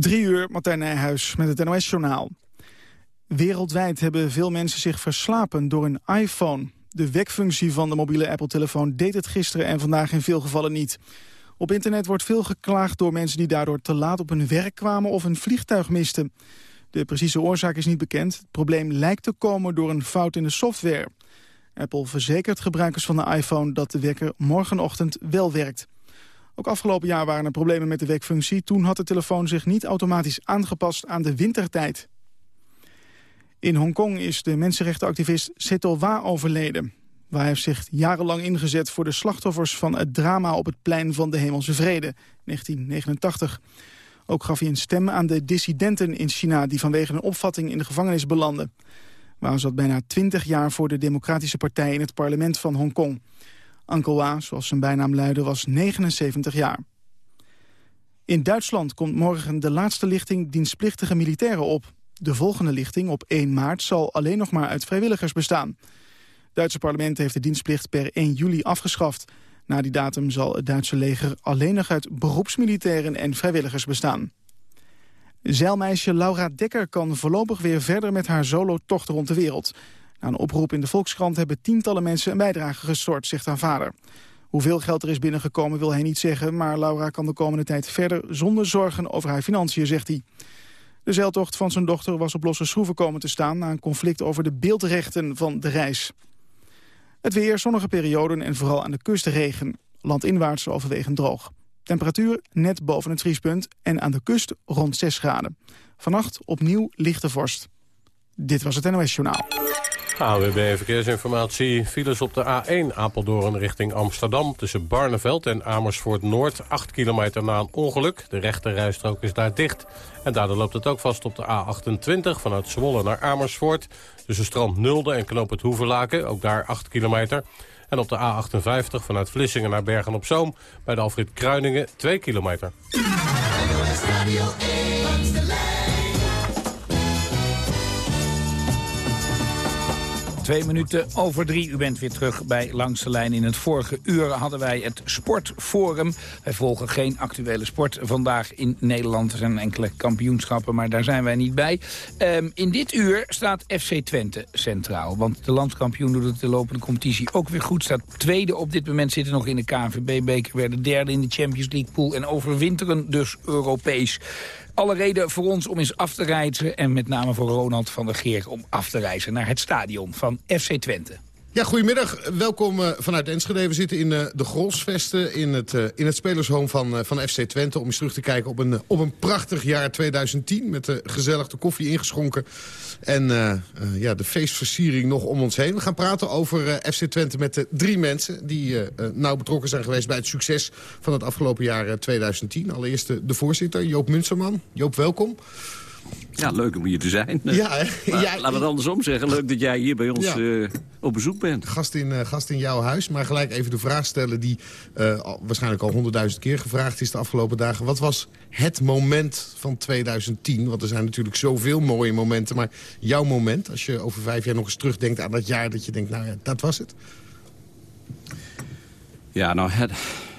Drie uur, Martijn Nijhuis met het NOS-journaal. Wereldwijd hebben veel mensen zich verslapen door een iPhone. De wekfunctie van de mobiele Apple-telefoon deed het gisteren en vandaag in veel gevallen niet. Op internet wordt veel geklaagd door mensen die daardoor te laat op hun werk kwamen of een vliegtuig misten. De precieze oorzaak is niet bekend. Het probleem lijkt te komen door een fout in de software. Apple verzekert gebruikers van de iPhone dat de wekker morgenochtend wel werkt. Ook afgelopen jaar waren er problemen met de wekfunctie. Toen had de telefoon zich niet automatisch aangepast aan de wintertijd. In Hongkong is de mensenrechtenactivist Seto Wa overleden. Wa heeft zich jarenlang ingezet voor de slachtoffers van het drama op het plein van de Hemelse Vrede, 1989. Ook gaf hij een stem aan de dissidenten in China die vanwege een opvatting in de gevangenis belanden. Wa zat bijna 20 jaar voor de Democratische Partij in het parlement van Hongkong. Uncle zoals zijn bijnaam luidde, was 79 jaar. In Duitsland komt morgen de laatste lichting dienstplichtige militairen op. De volgende lichting op 1 maart zal alleen nog maar uit vrijwilligers bestaan. Het Duitse parlement heeft de dienstplicht per 1 juli afgeschaft. Na die datum zal het Duitse leger alleen nog uit beroepsmilitairen en vrijwilligers bestaan. Zeilmeisje Laura Dekker kan voorlopig weer verder met haar solo-tocht rond de wereld. Na een oproep in de Volkskrant hebben tientallen mensen een bijdrage gestort, zegt haar vader. Hoeveel geld er is binnengekomen wil hij niet zeggen... maar Laura kan de komende tijd verder zonder zorgen over haar financiën, zegt hij. De zeiltocht van zijn dochter was op losse schroeven komen te staan... na een conflict over de beeldrechten van de reis. Het weer, zonnige perioden en vooral aan de kust regen. Landinwaarts overwegend droog. Temperatuur net boven het vriespunt en aan de kust rond 6 graden. Vannacht opnieuw lichte vorst. Dit was het NOS Journaal. AWB Verkeersinformatie. Files op de A1 Apeldoorn richting Amsterdam... tussen Barneveld en Amersfoort Noord. 8 kilometer na een ongeluk. De rechte rijstrook is daar dicht. En daardoor loopt het ook vast op de A28 vanuit Zwolle naar Amersfoort. Tussen Strand Nulde en Knoop het Hoevenlaken. Ook daar 8 kilometer. En op de A58 vanuit Vlissingen naar Bergen-op-Zoom... bij de Alfred Kruiningen 2 kilometer. Twee minuten over drie. U bent weer terug bij Langs de Lijn. In het vorige uur hadden wij het Sportforum. Wij volgen geen actuele sport vandaag in Nederland. Er zijn enkele kampioenschappen, maar daar zijn wij niet bij. Um, in dit uur staat FC Twente centraal. Want de landskampioen doet het de lopende competitie ook weer goed. Staat tweede op dit moment, zitten nog in de KNVB-beker. Werden derde in de Champions League pool en overwinteren dus Europees alle reden voor ons om eens af te reizen. En met name voor Ronald van der Geer om af te reizen naar het stadion van FC Twente. Ja, goedemiddag. Welkom uh, vanuit Enschede. We zitten in uh, de Grolsvesten in het, uh, het van, van FC Twente... om eens terug te kijken op een, op een prachtig jaar 2010... met de gezellige koffie ingeschonken en ja, de feestversiering nog om ons heen. We gaan praten over FC Twente met de drie mensen... die nauw betrokken zijn geweest bij het succes van het afgelopen jaar 2010. Allereerst de, de voorzitter, Joop Munsterman. Joop, welkom. Ja, leuk om hier te zijn. Ja, ja, laten we het andersom zeggen. Leuk dat jij hier bij ons uh, op bezoek bent. Gast in, uh, gast in jouw huis. Maar gelijk even de vraag stellen die uh, waarschijnlijk al honderdduizend keer gevraagd is de afgelopen dagen. Wat was het moment van 2010? Want er zijn natuurlijk zoveel mooie momenten. Maar jouw moment, als je over vijf jaar nog eens terugdenkt aan dat jaar... dat je denkt, nou ja, dat was het. Ja, nou, het,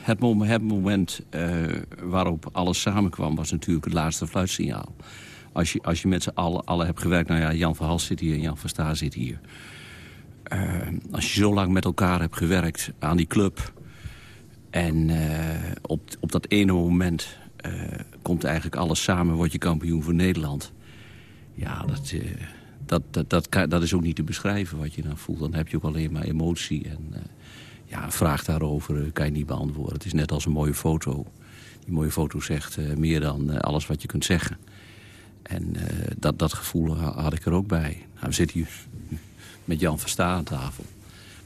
het moment, het moment waarop alles samenkwam... was natuurlijk het laatste fluitsignaal als je, als je met z'n allen, allen hebt gewerkt... nou ja, Jan van Hals zit hier en Jan van Staar zit hier. Uh, als je zo lang met elkaar hebt gewerkt aan die club... en uh, op, op dat ene moment uh, komt eigenlijk alles samen... word je kampioen voor Nederland. Ja, dat, dat, dat, dat, dat is ook niet te beschrijven wat je dan voelt. Dan heb je ook alleen maar emotie. En ja, een vraag daarover kan je niet beantwoorden. Het is net als een mooie foto. Die mooie foto zegt meer dan alles wat je kunt zeggen. En uh, dat, dat gevoel had ik er ook bij. Nou, we zitten hier met Jan Versta aan tafel.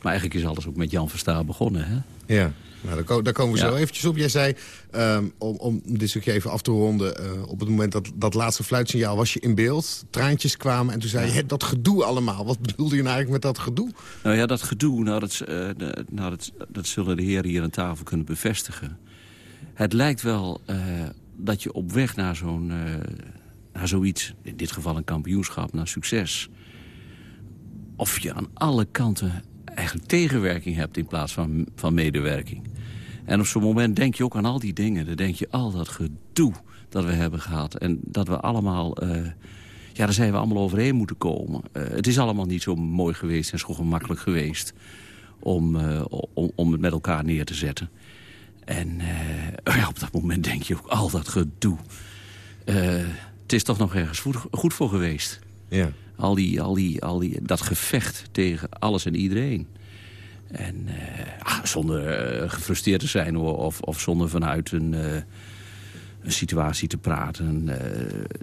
Maar eigenlijk is alles ook met Jan Versta begonnen, hè? Ja, nou, daar, komen we zo eventjes op. Jij zei, um, om, om dit stukje even af te ronden... Uh, op het moment dat dat laatste fluitsignaal was je in beeld. Traantjes kwamen en toen zei je, dat gedoe allemaal. Wat bedoelde je nou eigenlijk met dat gedoe? Nou ja, dat gedoe, nou, dat, uh, de, nou, dat, dat zullen de heren hier aan tafel kunnen bevestigen. Het lijkt wel uh, dat je op weg naar zo'n naar zoiets, in dit geval een kampioenschap, naar succes... of je aan alle kanten eigenlijk tegenwerking hebt in plaats van, van medewerking. En op zo'n moment denk je ook aan al die dingen. Dan denk je, al dat gedoe, dat we hebben gehad. En dat we allemaal... Uh, ja, daar zijn we allemaal overheen moeten komen. Uh, het is allemaal niet zo mooi geweest en zo gemakkelijk geweest... om, uh, om, om het met elkaar neer te zetten. En op dat moment denk je ook al dat gedoe. Het is toch nog ergens goed, voor geweest. Ja. Al die, al die, al die, dat gevecht tegen alles en iedereen. En ah, zonder gefrustreerd te zijn of, of zonder vanuit een een situatie te praten. Uh,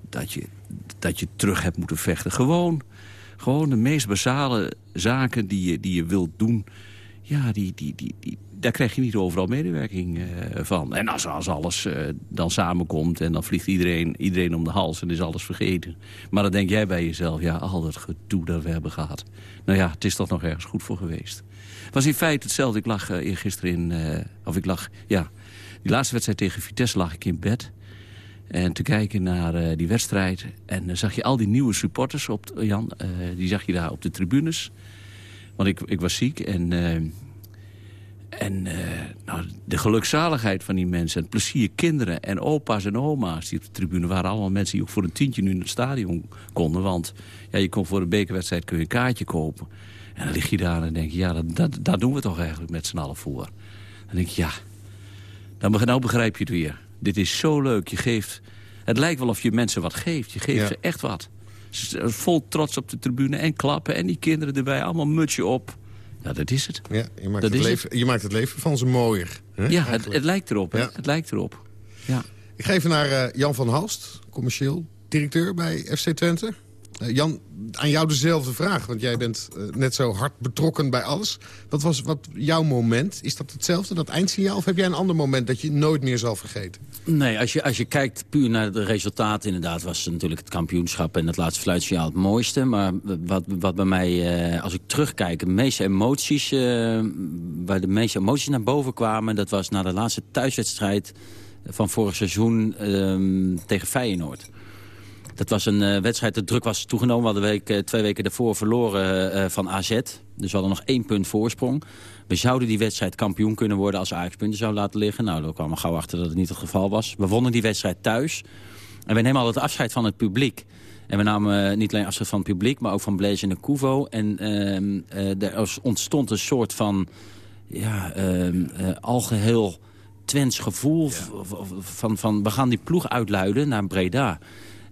dat, je, dat je terug hebt moeten vechten. Gewoon, gewoon de meest basale zaken die je, die je wilt doen... Ja, die, die, die, daar krijg je niet overal medewerking uh, van. En als, als alles uh, dan samenkomt en dan vliegt iedereen, iedereen om de hals en is alles vergeten. Maar dan denk jij bij jezelf, ja, al dat gedoe dat we hebben gehad. Nou ja, het is toch nog ergens goed voor geweest. Was in feite hetzelfde. Ik lag uh, gisteren in, of ik lag, ja, die laatste wedstrijd tegen Vitesse lag ik in bed. En te kijken naar die wedstrijd. En dan zag je al die nieuwe supporters, op, Jan, die zag je daar op de tribunes. Want ik, ik was ziek en... Uh, en nou, de gelukzaligheid van die mensen, het plezier, kinderen en opa's en oma's die op de tribune waren. Allemaal mensen die ook voor een tientje nu in het stadion konden. Want ja, je kon voor een bekerwedstrijd kun je een kaartje kopen. En dan lig je daar en denk je, ja, dat, dat, daar doen we toch eigenlijk met z'n allen voor. Dan denk je, ja, dan, nou begrijp je het weer. Dit is zo leuk. Je geeft, het lijkt wel of je mensen wat geeft. Je geeft ze echt wat. Vol trots op de tribune en klappen. En die kinderen erbij, allemaal mutsje op. Ja, dat is het. Ja, je, maakt het leven, je maakt het leven van ze mooier. Hè? Ja, het, het, lijkt erop. Ja. Het lijkt erop. Ja. Ik geef naar uh, Jan van Halst, commercieel directeur bij FC Twente. Uh, Jan, aan jou dezelfde vraag, want jij bent uh, net zo hard betrokken bij alles. Wat was wat jouw moment? Is dat hetzelfde, dat eindsignaal? Of heb jij een ander moment dat je nooit meer zal vergeten? Nee, als je, als je kijkt puur naar de resultaten... inderdaad was natuurlijk het kampioenschap en het laatste fluitsignaal het mooiste. Maar wat, wat bij mij, uh, als ik terugkijk, de meeste emoties... Waar de meeste emoties naar boven kwamen... dat was na de laatste thuiswedstrijd van vorig seizoen uh, tegen Feyenoord. Dat was een uh, wedstrijd, de druk was toegenomen. We hadden week, uh, twee weken daarvoor verloren uh, van AZ. Dus we hadden nog één punt voorsprong. We zouden die wedstrijd kampioen kunnen worden als Ajax punten zou laten liggen. Nou, daar kwamen we gauw achter dat het niet het geval was. We wonnen die wedstrijd thuis. En we nemen altijd afscheid van het publiek. En we namen niet alleen afscheid van het publiek, maar ook van Blaise en de Cuvo. En ehm, er ontstond een soort van ja, ehm, algeheel Twents gevoel ja. van, van we gaan die ploeg uitluiden naar Breda.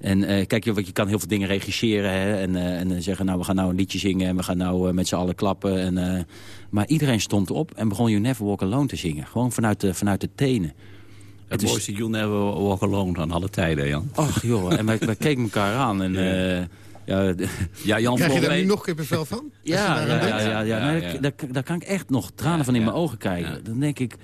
En uh, kijk, je, je kan heel veel dingen regisseren hè, en, uh, en zeggen, nou, we gaan nou een liedje zingen en we gaan nou uh, met z'n allen klappen. En, maar iedereen stond op en begon You Never Walk Alone te zingen. Gewoon vanuit de, vanuit de tenen. Het, het mooiste You Never Walk Alone van alle tijden, Jan. Ach joh, en wij, wij keken elkaar aan en... Ja. Ja, ja, Jan Krijg je daar nu nog kippenvel van? Ja, ja, ja, ja, ja, ja, Daar, daar, kan ik echt nog tranen van in mijn ogen kijken. Dan denk ik,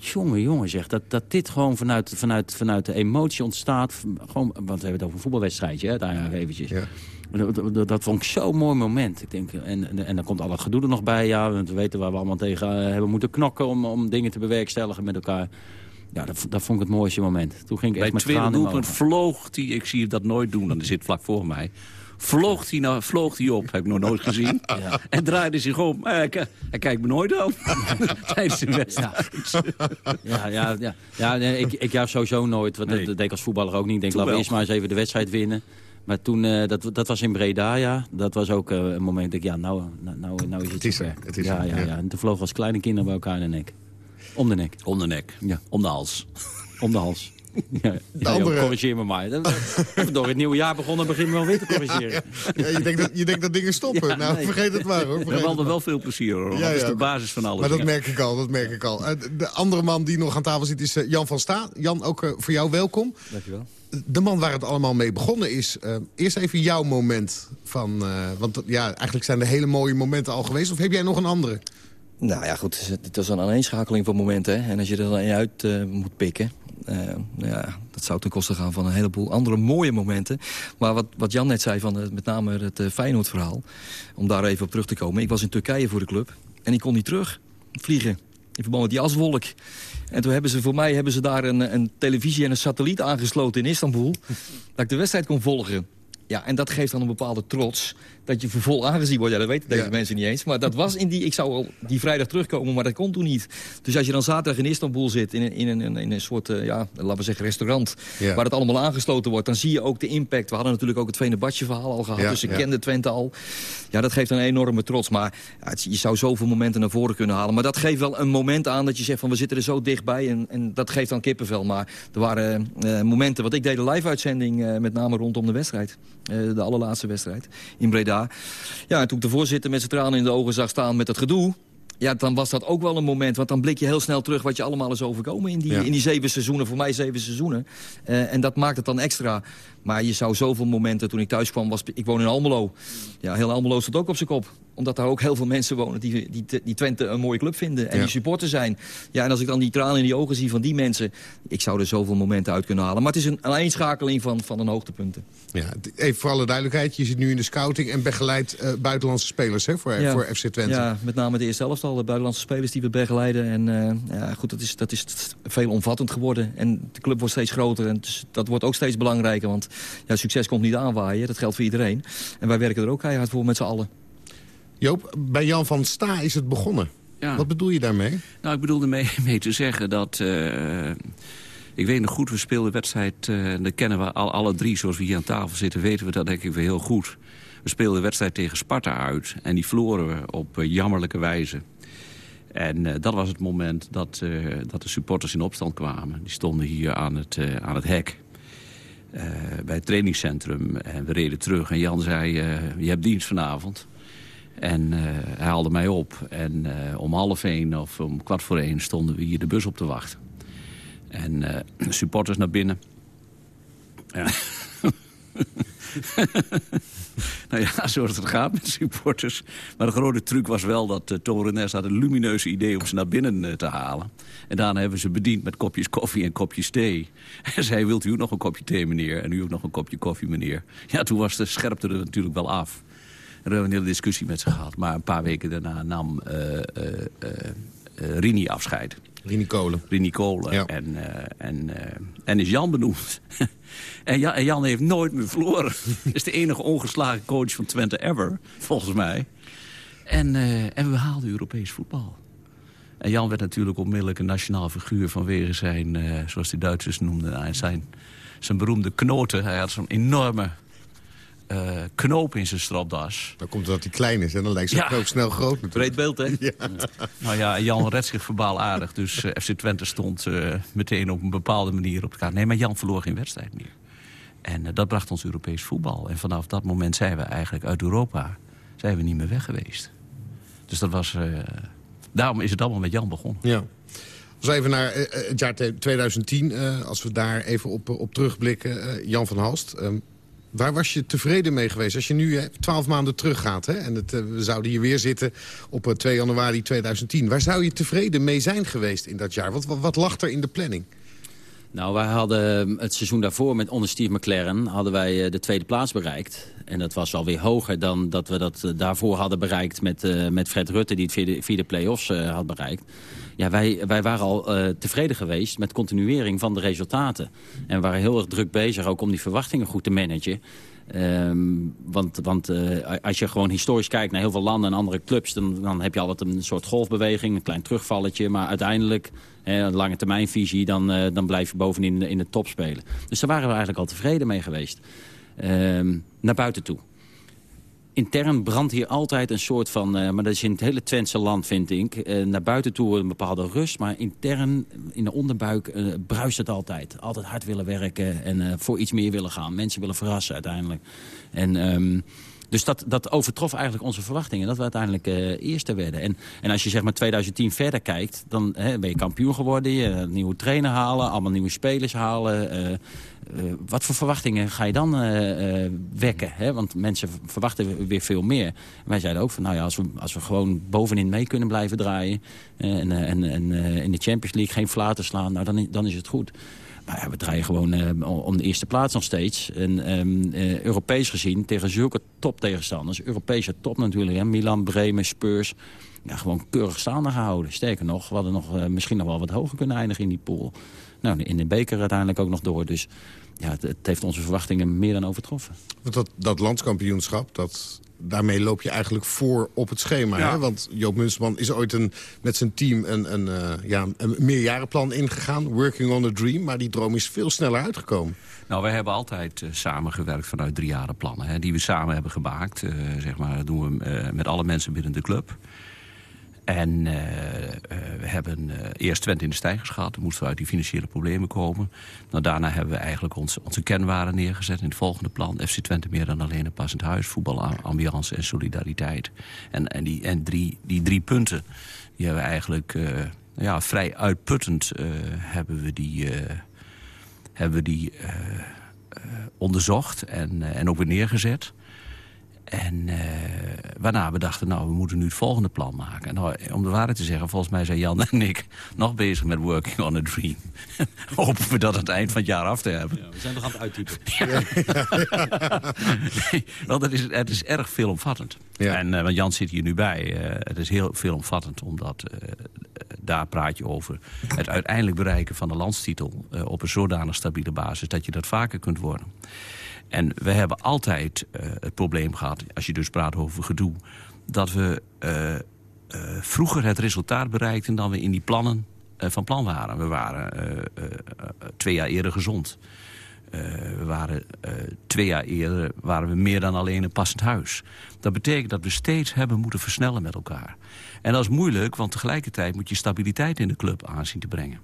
Jongen, jongen, zeg, dat, dat dit gewoon vanuit, vanuit, vanuit de emotie ontstaat. Gewoon, want we hebben het over een voetbalwedstrijdje, hè, uiteindelijk eventjes. Ja. Dat, dat, dat, vond ik zo'n mooi moment. Ik denk, en, en, en dan komt al het gedoe er nog bij. Ja, want we weten waar we allemaal tegen uh, hebben moeten knokken... Om, om dingen te bewerkstelligen met elkaar. Ja, dat, dat vond ik het mooiste moment. Toen ging ik echt met Bij het tweede doelpunt vloog die, ik zie dat nooit doen, dan zit vlak voor mij vloog hij, nou, vloog hij op. Heb ik nog nooit gezien. Ja. En draaide zich om. Hij, hij kijkt me nooit aan. Tijdens de wedstrijd. Ja, ja, ja. ja nee, ik, ik juich sowieso nooit. Want dat, dat deed ik als voetballer ook niet. Ik denk, laten we eerst maar eens even de wedstrijd winnen. Maar toen, uh, dat, dat was in Breda, ja. Dat was ook uh, een moment dat ik, ja, nou, nou, nou, nou is het, het is er, het is ja, ja, ja, En toen vlogen als kleine kinderen bij elkaar in de nek. Om de nek. Om de nek. Ja. Om de hals. Om de hals. Ja, ja andere... corrigeer me maar. Door het nieuwe jaar begonnen beginnen we wel weer te corrigeren. Ja, je, denkt dat, je denkt dat dingen stoppen. nou, vergeet het maar hoor. We hadden wel veel plezier hoor. Dat is de basis van alles. Maar dat merk ik al, dat merk ik al. Eh, de andere man die nog aan tafel zit is eh, Jan van Sta. Jan, ook eh, voor jou welkom. Dankjewel. De man waar het allemaal mee begonnen is. Uh, eerst even jouw moment. Van, uh, want ja, eigenlijk zijn de hele mooie momenten al geweest. Of heb jij nog een andere? Nou ja, goed. Het is een aaneenschakeling van momenten. Hè? En als je er dan uit uh, moet pikken... Uh, ja, dat zou ten koste gaan van een heleboel andere mooie momenten. Maar wat, wat Jan net zei, van met name het uh, Feyenoord-verhaal... om daar even op terug te komen. Ik was in Turkije voor de club en ik kon niet terug vliegen. In verband met die aswolk. En toen hebben ze voor mij hebben ze daar een, een televisie en een satelliet aangesloten in Istanbul. dat ik de wedstrijd kon volgen. Ja, en dat geeft dan een bepaalde trots dat je vol aangezien wordt. Ja, dat weten deze mensen niet eens. Maar dat was in die... Ik zou al die vrijdag terugkomen, maar dat kon toen niet. Dus als je dan zaterdag in Istanbul zit... in een, in een, in een soort, uh, ja, laten we zeggen, restaurant... waar het allemaal aangesloten wordt... dan zie je ook de impact. We hadden natuurlijk ook het Venebadje verhaal al gehad. dus ik kende Twente al. Ja, dat geeft een enorme trots. Maar je zou zoveel momenten naar voren kunnen halen. Maar dat geeft wel een moment aan dat je zegt van... we zitten er zo dichtbij en, en dat geeft dan kippenvel. Maar er waren uh, momenten... wat ik deed de live-uitzending uh, met name rondom de wedstrijd. de allerlaatste wedstrijd in Breda. Ja, en toen ik de voorzitter met zijn tranen in de ogen zag staan met het gedoe... Ja, dan was dat ook wel een moment. Want dan blik je heel snel terug wat je allemaal is overkomen in die, in die zeven seizoenen. Voor mij zeven seizoenen. Uh, en dat maakt het dan extra. Maar je zou zoveel momenten, toen ik thuis kwam, was, ik woon in Almelo. Ja, heel Almelo stond ook op zijn kop. Omdat daar ook heel veel mensen wonen die, die, die Twente een mooie club vinden. En die supporter zijn. Ja, en als ik dan die tranen in die ogen zie van die mensen... ik zou er zoveel momenten uit kunnen halen. Maar het is een aaneenschakeling van, van een hoogtepunten. Ja, even voor alle duidelijkheid. Je zit nu in de scouting en begeleidt uh, buitenlandse spelers hè, voor, voor FC Twente. Ja, met name de eerste helft al. De buitenlandse spelers die we begeleiden. En uh, ja, goed, dat is, dat is veel omvattend geworden. En de club wordt steeds groter. En dus dat wordt ook steeds belangrijker. Want ja, succes komt niet aanwaaien. Dat geldt voor iedereen. En wij werken er ook keihard voor met z'n allen. Joop, bij Jan van Sta is het begonnen. Ja. Wat bedoel je daarmee? Nou, ik bedoelde mee, mee te zeggen dat... Uh, ik weet nog goed, we speelden wedstrijd... Uh, dat kennen we al, alle drie, zoals we hier aan tafel zitten... weten we dat denk ik weer heel goed. We speelden de wedstrijd tegen Sparta uit. En die verloren we op uh, jammerlijke wijze. En uh, dat was het moment dat, dat de supporters in opstand kwamen. Die stonden hier aan het, aan het hek. Uh, bij het trainingscentrum. En we reden terug en Jan zei, uh, je hebt dienst vanavond. En uh, hij haalde mij op. En om half één of om kwart voor één stonden we hier de bus op te wachten. En supporters naar binnen. Ja. nou ja, zoals het gaat met supporters. Maar de grote truc was wel dat uh, Torenes had een lumineuze idee om ze naar binnen uh, te halen. En daarna hebben ze bediend met kopjes koffie en kopjes thee. En zei, wilt u ook nog een kopje thee, meneer? En u ook nog een kopje koffie, meneer? Ja, toen was de scherpte er natuurlijk wel af. En we hebben een hele discussie met ze gehad. Maar een paar weken daarna nam uh, Rini afscheid. Rini Kolen. Rini Kolen. Ja. En, en, en is Jan benoemd. En Jan, en Jan, heeft nooit meer verloren. is de enige ongeslagen coach van Twente ever, volgens mij. En, uh, en we haalden Europees voetbal. En Jan werd natuurlijk onmiddellijk een nationaal figuur... vanwege zijn, uh, zoals de Duitsers noemden, zijn, zijn beroemde knoten. Hij had zo'n enorme uh, knoop in zijn stropdas. Dan komt het dat hij klein is en dan lijkt zijn ja. knoop snel groot. Natuurlijk. Breed beeld, hè? Ja. Nou ja, Jan redt zich verbaal aardig. Dus uh, FC Twente stond uh, meteen op een bepaalde manier op elkaar. Nee, maar Jan verloor geen wedstrijd meer. En dat bracht ons Europees voetbal. En vanaf dat moment zijn we eigenlijk uit Europa zijn we niet meer weg geweest. Dus dat was... daarom is het allemaal met Jan begonnen. Ja. Als we even naar het jaar 2010, als we daar even op, op terugblikken. Jan van Halst, ehm, Waar was je tevreden mee geweest? Als je nu twaalf maanden teruggaat hè, en het, uh, we zouden hier weer zitten op uh, 2 januari 2010. Waar zou je tevreden mee zijn geweest in dat jaar? Wat, wat, lag er in de planning? Nou, wij hadden het seizoen daarvoor met onder Steve McLaren... hadden wij uh, de tweede plaats bereikt. En dat was alweer hoger dan dat we dat daarvoor hadden bereikt... met, met Fred Rutte, die het via de, via de play-offs had bereikt. Ja, wij, wij waren al uh, tevreden geweest met continuering van de resultaten. En we waren heel erg druk bezig ook om die verwachtingen goed te managen. Um, want want uh, als je gewoon historisch kijkt naar heel veel landen en andere clubs... dan, dan heb je altijd een soort golfbeweging, een klein terugvalletje. Maar uiteindelijk, hè, een lange termijnvisie, dan, uh, dan blijf je bovenin in de top spelen. Dus daar waren we eigenlijk al tevreden mee geweest. Um, naar buiten toe intern brandt hier altijd een soort van... Uh, maar dat is in het hele Twentse land, vind ik. Uh, naar buiten toe een bepaalde rust. Maar intern, in de onderbuik, uh, bruist het altijd. Altijd hard willen werken en voor iets meer willen gaan. Mensen willen verrassen uiteindelijk. En... Um, dus dat, dat overtrof eigenlijk onze verwachtingen. Dat we uiteindelijk uh, eerste werden. En, en als je zeg maar 2010 verder kijkt, dan hè, ben je kampioen geworden. Je nieuwe trainer halen, allemaal nieuwe spelers halen. Wat voor verwachtingen ga je dan wekken? Hè? Want mensen verwachten weer veel meer. wij zeiden ook van, nou ja, als we, als we gewoon bovenin mee kunnen blijven draaien... en, en, en in de Champions League geen flaten slaan, nou, dan, dan is het goed. Maar ja, we draaien gewoon om de eerste plaats nog steeds. En uh, Europees gezien tegen zulke toptegenstanders. Europese top natuurlijk. Hè? Milan, Bremen, Spurs. Ja, gewoon keurig staande gehouden. Sterker nog, we hadden nog, misschien nog wel wat hoger kunnen eindigen in die pool. Nou, in de beker uiteindelijk ook nog door. Dus ja, het, het, heeft onze verwachtingen meer dan overtroffen. Want dat, dat landskampioenschap, dat, daarmee loop je eigenlijk voor op het schema. Hè? Want Joop Munsterman is ooit een, met zijn team een, een, uh, ja, een meerjarenplan ingegaan. Working on a dream. Maar die droom is veel sneller uitgekomen. Nou, wij hebben altijd uh, samengewerkt vanuit driejarenplannen. Hè, die we samen hebben gemaakt. Uh, zeg maar, dat doen we met alle mensen binnen de club. En uh, uh, we hebben uh, eerst Twente in de stijgers gehad. Dan moesten we uit die financiële problemen komen. Nou, daarna hebben we eigenlijk onze kernwaarden neergezet in het volgende plan. FC Twente meer dan alleen een passend huis. Voetbal, ambiance en solidariteit. En, en, die, en drie, die drie punten, die hebben we eigenlijk ja, vrij uitputtend hebben we die, hebben we die onderzocht en, en ook weer neergezet. En uh, waarna we dachten, nou, we moeten nu het volgende plan maken. Nou, om de waarheid te zeggen, volgens mij zijn Jan en ik nog bezig met Working on a Dream. Hopen we dat aan het eind van het jaar af te hebben. Ja, we zijn nog aan het uittypen. nee, want het is, het is erg veelomvattend. Ja. En, uh, want Jan zit hier nu bij. Uh, het is heel veelomvattend, omdat daar praat je over het uiteindelijk bereiken van de landstitel... op een zodanig stabiele basis dat je dat vaker kunt worden. En we hebben altijd uh, het probleem gehad, als je dus praat over gedoe... dat we uh, uh, vroeger het resultaat bereikten dan we in die plannen van plan waren. We waren twee jaar eerder gezond. we waren twee jaar eerder waren we meer dan alleen een passend huis. Dat betekent dat we steeds hebben moeten versnellen met elkaar. En dat is moeilijk, want tegelijkertijd moet je stabiliteit in de club aanzien te brengen.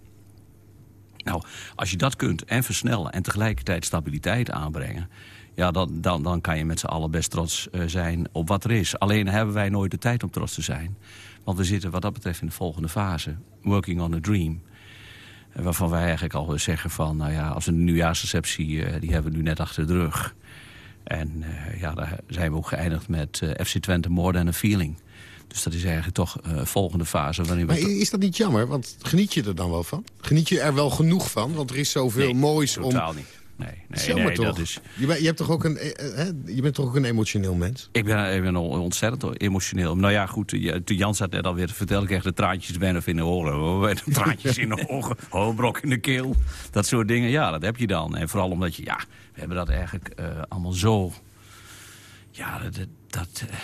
Nou, als je dat kunt en versnellen en tegelijkertijd stabiliteit aanbrengen... ja, dan, dan, dan kan je met z'n allen best trots uh, zijn op wat er is. Alleen hebben wij nooit de tijd om trots te zijn. Want we zitten wat dat betreft in de volgende fase. Working on a dream. Waarvan wij eigenlijk al zeggen van... nou ja, als een nieuwjaarsreceptie, uh, die hebben we nu net achter de rug. En ja, daar zijn we ook geëindigd met FC Twente More Than a Feeling. Dus dat is eigenlijk toch uh, volgende fase. Waarin maar is dat niet jammer? Want geniet je er dan wel van? Geniet je er wel genoeg van? Want er is zoveel nee, moois totaal om... niet. Nee, nee, nee? Dat is... je, hebt toch ook een, eh, je bent toch ook een emotioneel mens? Ik ben, ik ben ontzettend emotioneel. Nou ja, goed, toen Jan zat net alweer te vertellen... kreeg de traantjes bijna in de oren. Traantjes in de ogen, hoofdbrok in de keel. Dat soort dingen, ja, dat heb je dan. En vooral omdat je, ja, we hebben dat eigenlijk uh, allemaal zo... Ja, dat... dat uh,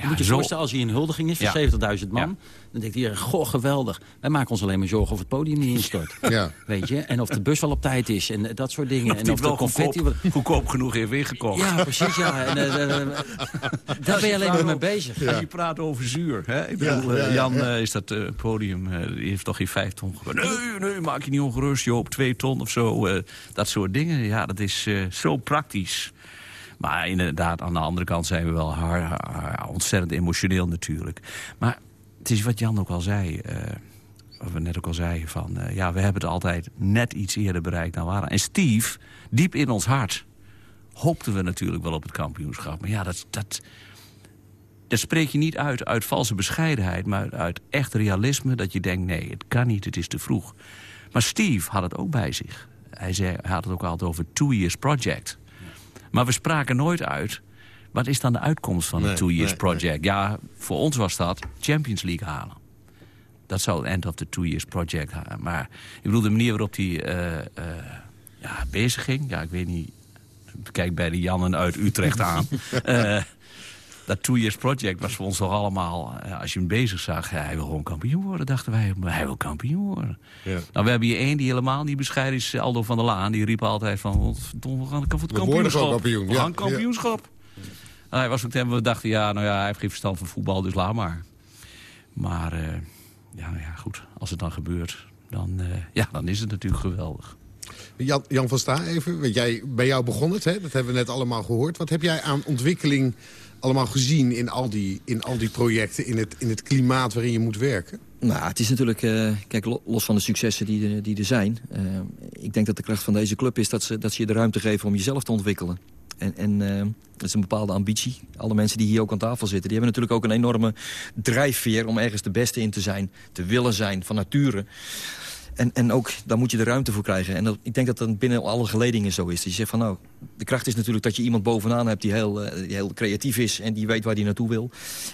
je moet je zo... voorstellen, als hij een huldiging is van Ja. 70.000 man... Ja. dan denkt iedereen, goh, geweldig. Wij maken ons alleen maar zorgen of het podium niet instort. Ja. Weet je? En of de bus wel op tijd is en dat soort dingen. En of de confetti... goedkoop, goedkoop genoeg heeft ingekocht. Ja, precies, ja. En, uh, uh, daar ben je alleen maar mee bezig. Als je praat over zuur. Hè? Ik bedoel, ja, uh, ja, Jan ja. uh, is dat uh, podium, uh, die heeft toch geen vijf ton gewonnen. Nee, nee, maak je niet ongerust, Joop, twee ton of zo. Uh, dat soort dingen, ja, dat is uh, zo praktisch. Maar inderdaad, aan de andere kant zijn we wel haar, ontzettend emotioneel natuurlijk. Maar het is wat Jan ook al zei... Uh, wat we net ook al zeiden, van... Uh, ja, we hebben het altijd net iets eerder bereikt dan waren. En Steve, diep in ons hart... hoopten we natuurlijk wel op het kampioenschap. Maar ja, dat, dat, dat spreek je niet uit uit valse bescheidenheid... maar uit echt realisme, dat je denkt... nee, het kan niet, het is te vroeg. Maar Steve had het ook bij zich. Hij, zei, hij had het ook altijd over two years project... Maar we spraken nooit uit... wat is dan de uitkomst van Nee, het Two Years nee, Project? Ja, voor ons was dat Champions League halen. Dat zou het end of the Two Years Project halen. Maar ik bedoel, de manier waarop hij uh, uh, ja, bezig ging... ja, ik weet niet... Kijk bij de Jannen uit Utrecht aan. uh, dat Two Years Project was voor ons toch allemaal... als je hem bezig zag, hij wil gewoon kampioen worden, dachten wij. Maar hij wil kampioen worden. Ja. Nou, we hebben hier één die helemaal niet bescheiden is, Aldo van der Laan. Die riep altijd van, we gaan voor het We worden kampioenschap. gewoon kampioen, We ja. gaan kampioenschap. Hij was ook hem, we dachten, ja, nou ja, hij heeft geen verstand van voetbal, dus laat maar. Maar, uh, ja, nou ja, goed, als het dan gebeurt, dan, uh, ja, dan is het natuurlijk geweldig. Jan, Jan van Sta even, want jij, bij jou begon het, hè? dat hebben we net allemaal gehoord. Wat heb jij aan ontwikkeling allemaal gezien in al die, in al die projecten... In het, in het klimaat waarin je moet werken? Nou, het is natuurlijk, uh, kijk, los van de successen die er, die er zijn... Uh, ik denk dat de kracht van deze club is dat ze, dat ze je de ruimte geven om jezelf te ontwikkelen. En, en uh, dat is een bepaalde ambitie. Alle mensen die hier ook aan tafel zitten... die hebben natuurlijk ook een enorme drijfveer om ergens de beste in te zijn. Te willen zijn, van nature. En, en ook, daar moet je de ruimte voor krijgen. En dat, ik denk dat dat binnen alle geledingen zo is. Dus je zegt van nou, de kracht is natuurlijk dat je iemand bovenaan hebt die heel, die heel creatief is... en die weet waar hij naartoe wil.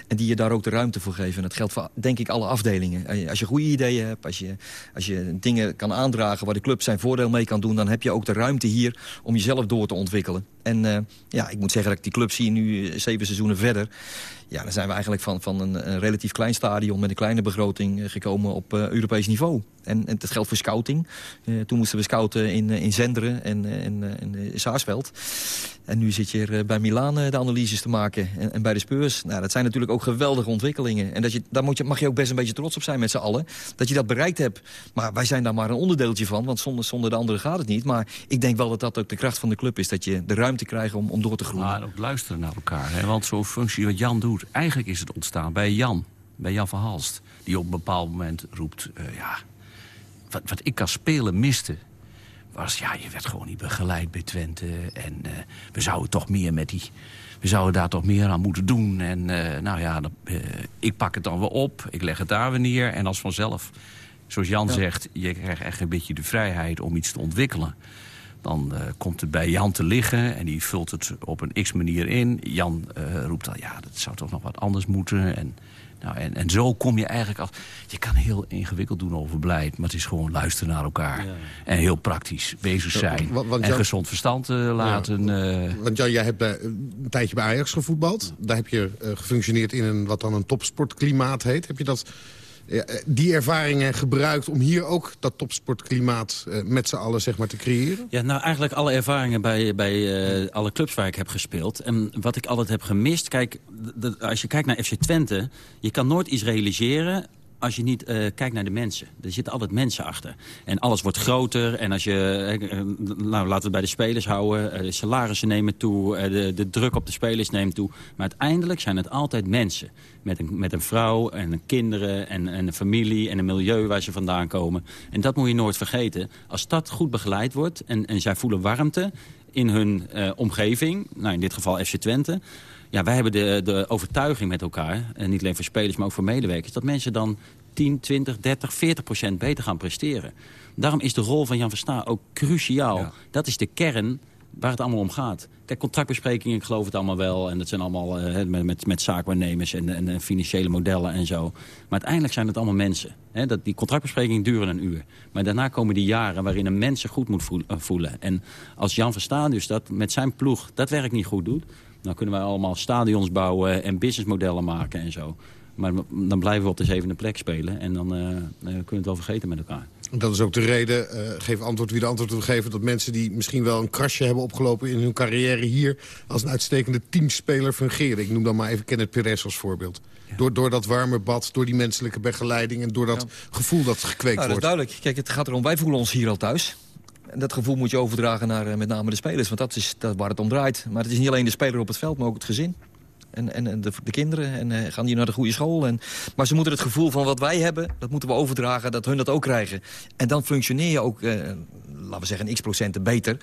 En die je daar ook de ruimte voor geeft. En dat geldt voor, denk ik, alle afdelingen. Als je goede ideeën hebt, als je, als je dingen kan aandragen... waar de club zijn voordeel mee kan doen... dan heb je ook de ruimte hier om jezelf door te ontwikkelen. En ja, ik moet zeggen dat ik die club zie nu zeven seizoenen verder... Ja, dan zijn we eigenlijk van, van een, een relatief klein stadion... met een kleine begroting gekomen op Europees niveau. En, en dat geldt voor scouting. Uh, toen moesten we scouten in, in Zenderen en, in Saarsveld. En nu zit je er bij Milaan de analyses te maken. En, en, bij de Spurs. Nou, dat zijn natuurlijk ook geweldige ontwikkelingen. En dat je, daar moet je, mag je ook best een beetje trots op zijn met z'n allen. Dat je dat bereikt hebt. Maar wij zijn daar maar een onderdeeltje van. Want zonder, zonder de anderen gaat het niet. Maar ik denk wel dat dat ook de kracht van de club is. Dat je de ruimte krijgt om, om door te groeien. Maar ook luisteren naar elkaar. Hè? Want zo'n functie wat Jan doet. Eigenlijk is het ontstaan bij Jan. Bij Jan van Halst. Die op een bepaald moment roept... Uh, ja, wat, wat ik als speler miste was, ja, je werd gewoon niet begeleid bij Twente. En uh, we zouden toch meer met die... We zouden daar toch meer aan moeten doen. En uh, nou ja, dan, uh, ik pak het dan weer op. Ik leg het daar weer neer. En als vanzelf, zoals Jan ja. zegt... je krijgt echt een beetje de vrijheid om iets te ontwikkelen. Dan komt het bij Jan te liggen en die vult het op een x-manier in. Jan roept dan, ja, dat zou toch nog wat anders moeten. En nou, en, en zo kom je eigenlijk als... Je kan heel ingewikkeld doen over beleid, maar het is gewoon luisteren naar elkaar. Ja. En heel praktisch bezig zijn. Ja, want, want en Jan, gezond verstand uh, laten. Ja, want Jan, jij hebt uh, een tijdje bij Ajax gevoetbald. Daar heb je gefunctioneerd in een, wat dan een topsportklimaat heet. Heb je dat die ervaringen gebruikt om hier ook dat topsportklimaat uh, met z'n allen zeg maar, te creëren? Ja, nou eigenlijk alle ervaringen bij, bij uh, alle clubs waar ik heb gespeeld. En wat ik altijd heb gemist, kijk, als je kijkt naar FC Twente... je kan nooit iets realiseren als je niet uh, kijkt naar de mensen. Er zitten altijd mensen achter. En alles wordt groter. En als je, uh, nou, laten we bij de spelers houden. De salarissen nemen toe. de, de druk op de spelers neemt toe. Maar uiteindelijk zijn het altijd mensen. Met een, met een vrouw en kinderen en, en een familie en een milieu waar ze vandaan komen. En dat moet je nooit vergeten. Als dat goed begeleid wordt en, en zij voelen warmte in hun omgeving. Nou, in dit geval FC Twente ja, wij hebben de, de overtuiging met elkaar, en niet alleen voor spelers, maar ook voor medewerkers, dat mensen dan 10, 20, 30, 40 procent beter gaan presteren. Daarom is de rol van Jan Versta ook cruciaal. Ja. Dat is de kern waar het allemaal om gaat. Kijk, contractbesprekingen, ik geloof het allemaal wel. En dat zijn allemaal uh, met, met, met zaakwaarnemers en, en, en, financiële modellen en zo. Maar uiteindelijk zijn het allemaal mensen. Dat, die contractbesprekingen duren een uur. Maar daarna komen die jaren waarin een mens zich goed moet voelen. En als Jan Verstaan dus dat met zijn ploeg dat werk niet goed doet... dan kunnen wij allemaal stadions bouwen en businessmodellen maken en zo. Maar dan blijven we op de zevende plek spelen. En dan uh, kunnen we het wel vergeten met elkaar. Dat is ook de reden, uh, geef antwoord wie de antwoord wil geven... dat mensen die misschien wel een krasje hebben opgelopen in hun carrière hier... als een uitstekende teamspeler fungeren. Ik noem dan maar even Kenneth Perez als voorbeeld. Ja. Door, door dat warme bad, door die menselijke begeleiding... en door dat ja. gevoel dat gekweekt nou, wordt. Dat is duidelijk. Kijk, het gaat erom, wij voelen ons hier al thuis. Dat gevoel moet je overdragen naar uh, met name de spelers. Want dat is dat waar het om draait. Maar het is niet alleen de speler op het veld, maar ook het gezin en, en de, de, kinderen. En uh, gaan die naar de goede school. En, maar ze moeten het gevoel van wat wij hebben, dat moeten we overdragen, dat hun dat ook krijgen. En dan functioneer je ook, uh, laten we zeggen, x procenten beter.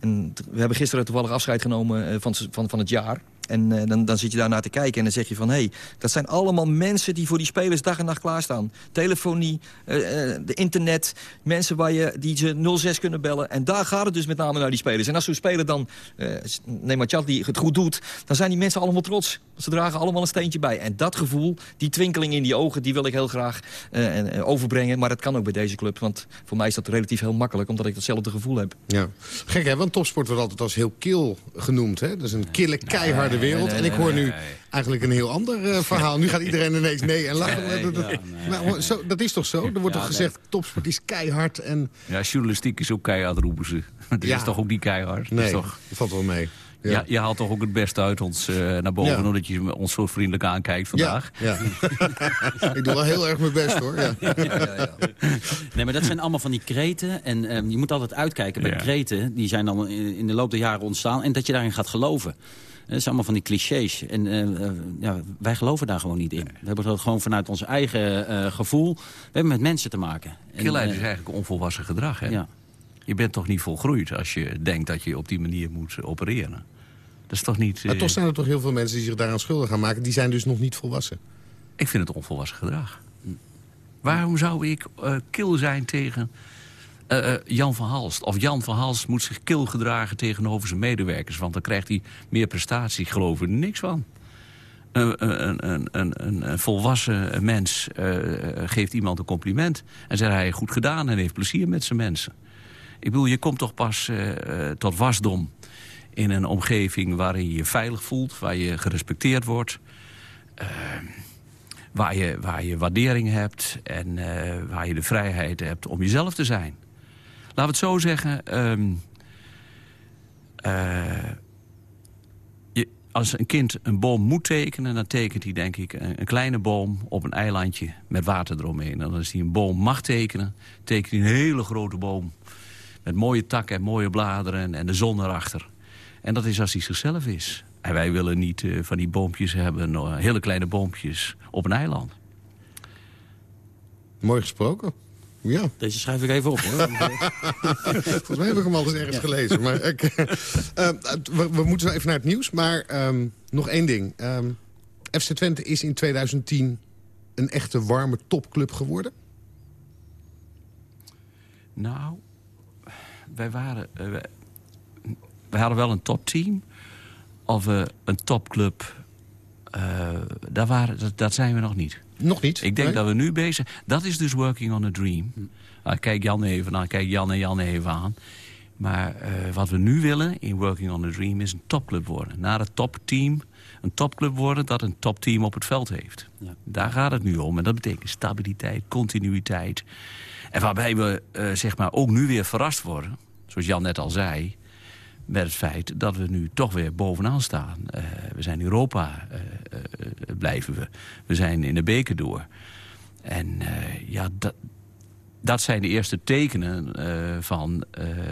En we hebben gisteren toevallig afscheid genomen van, van, van het jaar. En uh, dan, dan zit je daar naar te kijken en dan zeg je van... hé, hey, dat zijn allemaal mensen die voor die spelers dag en nacht klaarstaan. Telefonie, uh, uh, de internet, mensen waar je, die ze 06 kunnen bellen. En daar gaat het dus met name naar die spelers. En als zo'n speler dan, neem maar Chat, die het goed doet... dan zijn die mensen allemaal trots. Ze dragen allemaal een steentje bij. En dat gevoel, die twinkeling in die ogen... die wil ik heel graag overbrengen. Maar dat kan ook bij deze club. Want voor mij is dat relatief heel makkelijk... omdat ik datzelfde gevoel heb. Ja. Gek hè, want topsport wordt altijd als heel kil genoemd. Hè? Dat is een kille, keiharde wereld. En ik hoor nu eigenlijk een heel ander uh, verhaal. Nu gaat iedereen ineens nee en lachen. dat, maar, zo, dat is toch zo? Er wordt toch gezegd, topsport is keihard. En... Ja, journalistiek is ook keihard, roepen ze. Het is toch ook niet keihard? Nee, dat toch... valt wel mee. Ja. ja. je haalt toch ook het beste uit ons uh, naar boven... Ja. omdat je ons zo vriendelijk aankijkt vandaag. Ja, ja. ik doe wel heel erg mijn best, hoor. Ja. Nee, maar dat zijn allemaal van die kreten. En um, je moet altijd uitkijken bij kreten. Die zijn dan in de loop der jaren ontstaan. En dat je daarin gaat geloven. Dat is allemaal van die clichés. En uh, ja, wij geloven daar gewoon niet in. We hebben dat gewoon vanuit ons eigen uh, gevoel. We hebben met mensen te maken. Killheid is eigenlijk onvolwassen gedrag, hè? Ja. Je bent toch niet volgroeid als je denkt dat je op die manier moet opereren. Dat is toch niet... Maar toch zijn er toch heel veel mensen die zich daaraan schuldig gaan maken. Die zijn dus nog niet volwassen. Ik vind het onvolwassen gedrag. Waarom zou ik uh, kil zijn tegen Uh, Jan van Halst. Of Jan van Halst moet zich kil gedragen tegenover zijn medewerkers. Want dan krijgt hij meer prestatie. Ik geloof er niks van. Een, een, een, een volwassen mens uh, geeft iemand een compliment. En zegt hij goed gedaan en heeft plezier met zijn mensen. Ik bedoel, je komt toch pas tot wasdom in een omgeving waarin je je veilig voelt. Waar je gerespecteerd wordt. waar, je, waar je waardering hebt. En waar je de vrijheid hebt om jezelf te zijn. Laten we het zo zeggen... Um, je, als een kind een boom moet tekenen... dan tekent hij denk ik een, kleine boom op een eilandje met water eromheen. En als hij een boom mag tekenen, tekent hij een hele grote boom... met mooie takken en mooie bladeren en de zon erachter. En dat is als hij zichzelf is. En wij willen niet uh, van die boompjes hebben, hele kleine boompjes op een eiland. Mooi gesproken. Ja. Deze schrijf ik even op, hoor. Volgens mij heb ik hem al eens ergens gelezen. Maar ik, uh, we, we, moeten zo even naar het nieuws. Maar um, nog één ding. Um, FC Twente is in 2010 een echte warme topclub geworden? Nou, wij waren... Uh, wij, wij, hadden wel een topteam. Of uh, een topclub... daar waren, dat, dat zijn we nog niet. Nog niet? Ik denk nee? dat we nu bezig... Dat is dus working on a dream. Uh, kijk Jan even aan, kijk Jan en Jan even aan. Maar uh, wat we nu willen in Working on a Dream is een topclub worden. Naar het topteam, een topclub worden dat een topteam op het veld heeft. Ja. Daar gaat het nu om. En dat betekent stabiliteit, continuïteit. En waarbij we uh, zeg maar ook nu weer verrast worden. Zoals Jan net al zei met het feit dat we nu toch weer bovenaan staan. Uh, we zijn Europa, blijven we. We zijn in de beker door. En ja, dat, dat zijn de eerste tekenen van,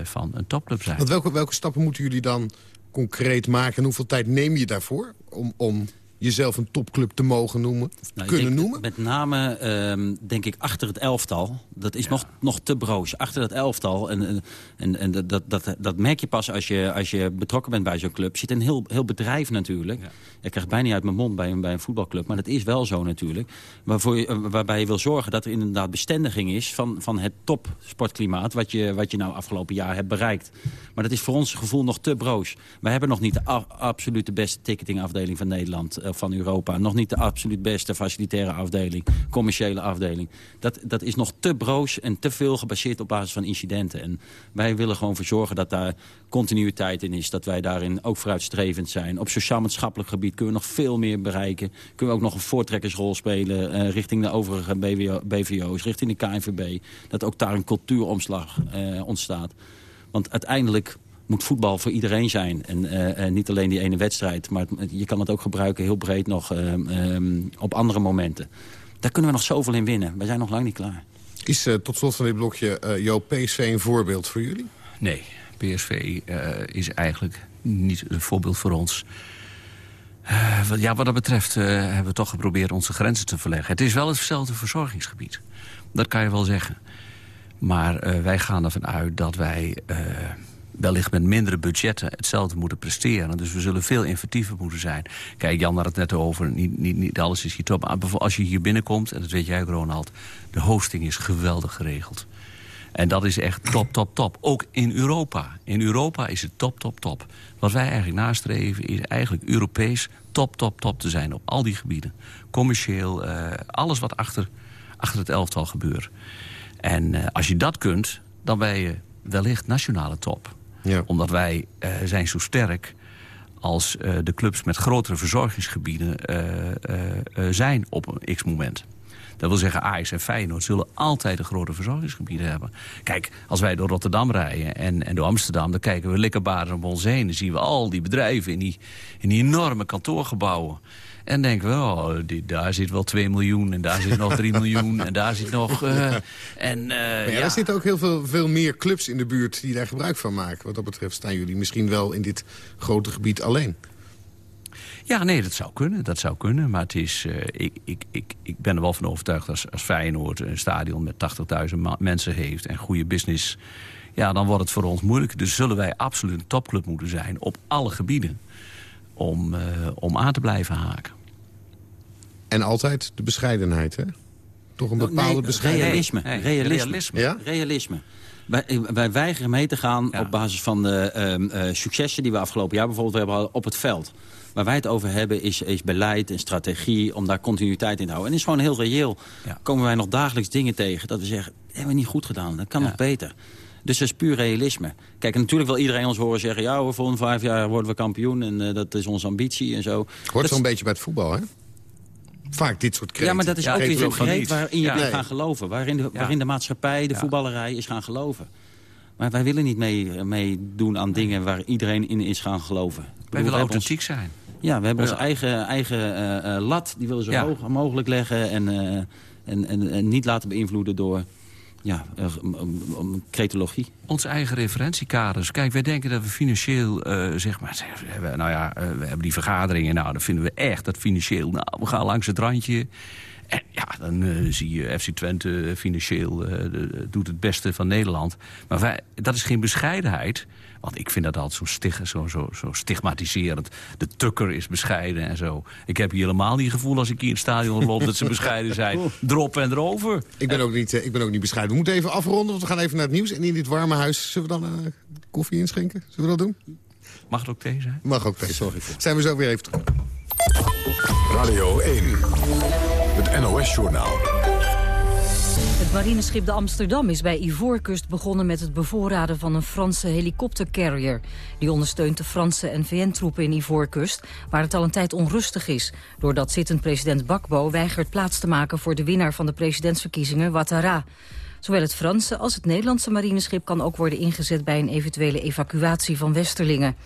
van een topclub zijn. Welke, welke stappen moeten jullie dan concreet maken? En hoeveel tijd neem je daarvoor om... om jezelf een topclub te mogen noemen, nou, kunnen noemen? Met name, um, denk ik, achter het elftal. Dat is ja. nog, nog te broos. Achter het elftal. En, en, en dat, dat, dat merk je pas als je, als je betrokken bent bij zo'n club. Je zit een heel, heel bedrijf natuurlijk. Ja. Ik krijg bijna niet uit mijn mond bij een, bij een voetbalclub. Maar dat is wel zo natuurlijk. Waarvoor je, waarbij je wil zorgen dat er inderdaad bestendiging is... van, van het topsportklimaat wat je, wat je nou afgelopen jaar hebt bereikt. Maar dat is voor ons gevoel nog te broos. Wij hebben nog niet de absoluut de beste ticketingafdeling van Nederland van Europa. Nog niet de absoluut beste facilitaire afdeling, commerciële afdeling. Dat, dat is nog te broos en te veel gebaseerd op basis van incidenten. En wij willen gewoon voor zorgen dat daar continuïteit in is. Dat wij daarin ook vooruitstrevend zijn. Op sociaal-maatschappelijk gebied kunnen we nog veel meer bereiken. Kunnen we ook nog een voortrekkersrol spelen uh, richting de overige BVO, BVO's, richting de KNVB. Dat ook daar een cultuuromslag uh, ontstaat. Want uiteindelijk moet voetbal voor iedereen zijn. En uh, niet alleen die ene wedstrijd. Maar het, je kan het ook gebruiken heel breed nog uh, um, op andere momenten. Daar kunnen we nog zoveel in winnen. We zijn nog lang niet klaar. Is uh, tot slot van dit blokje jouw PSV een voorbeeld voor jullie? Nee, PSV is eigenlijk niet een voorbeeld voor ons. ja, wat dat betreft hebben we toch geprobeerd onze grenzen te verleggen. Het is wel hetzelfde verzorgingsgebied. Dat kan je wel zeggen. Maar wij gaan ervan uit dat wij wellicht met mindere budgetten hetzelfde moeten presteren. Dus we zullen veel inventiever moeten zijn. Kijk, Jan had het net over, niet, niet, niet alles is hier top. Maar als je hier binnenkomt, en dat weet jij Ronald... de hosting is geweldig geregeld. En dat is echt top, top, top. Ook in Europa. In Europa is het top, top, top. Wat wij eigenlijk nastreven is eigenlijk Europees top, top, top te zijn op al die gebieden. Commercieel, uh, alles wat achter, achter het elftal gebeurt. En uh, als je dat kunt, dan ben je wellicht nationale top. Ja. Omdat wij uh, zijn zo sterk als uh, de clubs met grotere verzorgingsgebieden uh, zijn op een x-moment. Dat wil zeggen, Ajax en Feyenoord zullen altijd een grote verzorgingsgebieden hebben. Kijk, als wij door Rotterdam rijden en, en door Amsterdam... dan kijken we likkerbaar om ons heen. Dan zien we al die bedrijven in die, in die enorme kantoorgebouwen. En denken we, oh, die, daar zit wel 2 miljoen en daar zit nog 3 miljoen en daar zit nog... Uh, en, uh, ja, ja, Er zitten ook heel veel, veel meer clubs in de buurt die daar gebruik van maken. Wat dat betreft staan jullie misschien wel in dit grote gebied alleen. Ja, nee, dat zou kunnen. Dat zou kunnen. Maar het is, uh, ik, ik, ik, ik ben er wel van overtuigd als, als Feyenoord een stadion met 80.000 mensen heeft en goede business. Ja, dan wordt het voor ons moeilijk. Dus zullen wij absoluut een topclub moeten zijn op alle gebieden. Om, uh, om aan te blijven haken. En altijd de bescheidenheid, hè? Toch een bepaalde nee, bescheidenheid. Realisme. Hey, realisme. Realisme. Ja? realisme. Wij, wij weigeren mee te gaan op basis van de ehm, successen die we afgelopen jaar bijvoorbeeld hebben op het veld. Waar wij het over hebben is, is beleid en strategie om daar continuïteit in te houden. En het is gewoon heel reëel. Komen wij nog dagelijks dingen tegen dat we zeggen, dat hebben we niet goed gedaan. Dat kan nog beter. Dus dat is puur realisme. Kijk, natuurlijk wil iedereen ons horen zeggen... ja, voor volgende vijf jaar worden we kampioen en uh, dat is onze ambitie en zo. Hoort zo'n beetje bij het voetbal, hè? Vaak dit soort kreten. Ja, maar dat is ook weer zo'n kreet waarin je nee. gaan geloven. Waarin de, waarin de maatschappij, de voetballerij is gaan geloven. Maar wij willen niet meedoen mee aan dingen waar iedereen in is gaan geloven. Wij willen authentiek zijn. Ja, we hebben onze eigen, eigen uh, uh, lat, die willen we zo hoog mogelijk leggen... En, uh, en, en, en, niet laten beïnvloeden door ja, cretologie. Onze eigen referentiekaders. Kijk, wij denken dat we financieel, uh, zeg maar... nou ja, uh, we hebben die vergaderingen. Nou, dan vinden we echt dat financieel... Nou, we gaan langs het randje. En ja, dan zie je FC Twente financieel doet het beste van Nederland. Maar wij, dat is geen bescheidenheid. Want ik vind dat altijd zo, stig, zo, zo, zo stigmatiserend. De tukker is bescheiden en zo. Ik heb hier helemaal niet het gevoel als ik hier in het stadion loop... dat ze bescheiden zijn. Drop en erover. Ik ben, ook niet, ik ben ook niet bescheiden. We moeten even afronden, want we gaan even naar het nieuws. En in dit warme huis, zullen we dan uh, koffie inschenken? Zullen we dat doen? Mag het ook thee zijn? Mag ook thee, sorry. Zijn we zo weer even terug. Radio 1, het NOS-journaal. Het marineschip de Amsterdam is bij Ivoorkust begonnen met het bevoorraden van een Franse helikoptercarrier. Die ondersteunt de Franse en VN-troepen in Ivoorkust, waar het al een tijd onrustig is. Doordat zittend president Bakbo weigert plaats te maken voor de winnaar van de presidentsverkiezingen, Ouattara. Zowel het Franse als het Nederlandse marineschip kan ook worden ingezet bij een eventuele evacuatie van Westerlingen.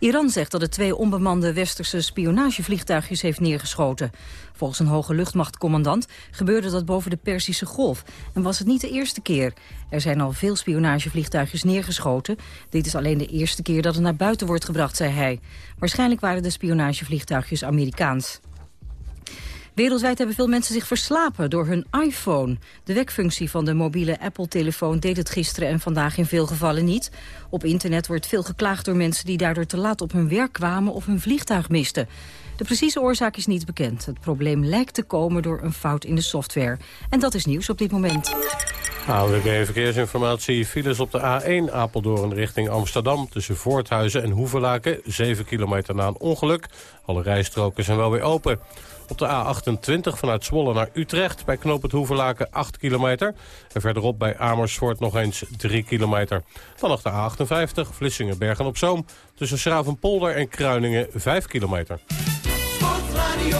Iran zegt dat het twee onbemande westerse spionagevliegtuigjes heeft neergeschoten. Volgens een hoge luchtmachtcommandant gebeurde dat boven de Perzische Golf. En was het niet de eerste keer. Er zijn al veel spionagevliegtuigjes neergeschoten. Dit is alleen de eerste keer dat het naar buiten wordt gebracht, zei hij. Waarschijnlijk waren de spionagevliegtuigjes Amerikaans. Wereldwijd hebben veel mensen zich verslapen door hun iPhone. De wekfunctie van de mobiele Apple-telefoon deed het gisteren en vandaag in veel gevallen niet. Op internet wordt veel geklaagd door mensen die daardoor te laat op hun werk kwamen of hun vliegtuig misten. De precieze oorzaak is niet bekend. Het probleem lijkt te komen door een fout in de software. En dat is nieuws op dit moment. AWB Verkeersinformatie. Files op de A1 Apeldoorn richting Amsterdam... tussen Voorthuizen en Hoevelaken. 7 kilometer na een ongeluk. Alle rijstroken zijn wel weer open. Op de A28 vanuit Zwolle naar Utrecht bij Knoop het Hoevelaken 8 kilometer. En verderop bij Amersfoort nog eens 3 kilometer. Nog de A58 Vlissingen-Bergen-op-Zoom tussen Schravenpolder en Kruiningen 5 kilometer. Sportradio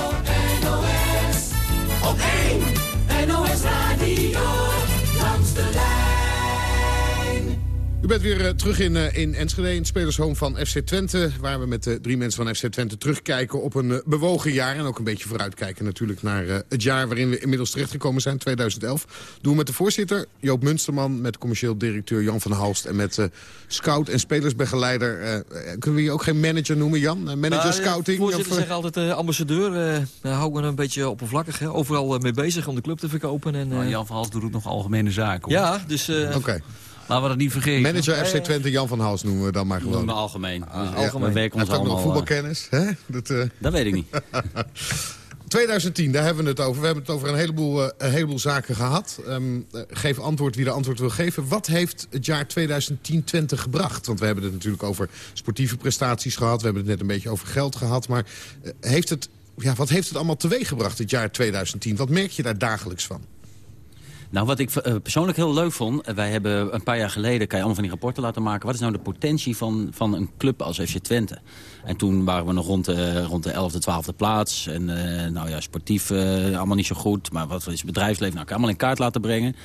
bent weer eh, terug in, uh, in Enschede, in het spelershome van FC Twente... waar we met de drie mensen van FC Twente terugkijken op een uh, bewogen jaar... en ook een beetje vooruitkijken natuurlijk naar het jaar waarin we inmiddels terechtgekomen zijn, 2011. Doen we met de voorzitter Joop Munsterman, met commercieel directeur Jan van Halst... en met scout en spelersbegeleider. kunnen we je ook geen manager noemen, Jan? manager nou, scouting? Voorzitter zegt altijd ambassadeur. Uh, houden we een beetje oppervlakkig. Hè? Overal mee bezig om de club te verkopen. En, nou, Jan van Halst doet ook nog algemene zaken. Hoor. Ja, dus... Oké. Laten we dat niet vergeten. Manager FC Twente Jan van Hals noemen we dan maar gewoon. Noemen we algemeen. Uh, algemeen. We werken ons Hij ook nog voetbalkennis. Hè? Dat, uh... dat weet ik niet. 2010, daar hebben we het over. We hebben het over een heleboel, een heleboel zaken gehad. Um, geef antwoord wie de antwoord wil geven. Wat heeft het jaar 2010 Twente gebracht? Want we hebben het natuurlijk over sportieve prestaties gehad. We hebben het net een beetje over geld gehad. Maar heeft het, ja, wat heeft het allemaal teweeggebracht, het jaar 2010? Wat merk je daar dagelijks van? Nou, wat ik uh, persoonlijk heel leuk vond... Uh, wij hebben een paar jaar geleden, kan je allemaal van die rapporten laten maken... wat is nou de potentie van, van een club als FC Twente? En toen waren we nog rond de, rond de 11e, 12e plaats. En uh, nou ja, sportief allemaal niet zo goed. Maar wat is het bedrijfsleven? Nou, kan allemaal in kaart laten brengen.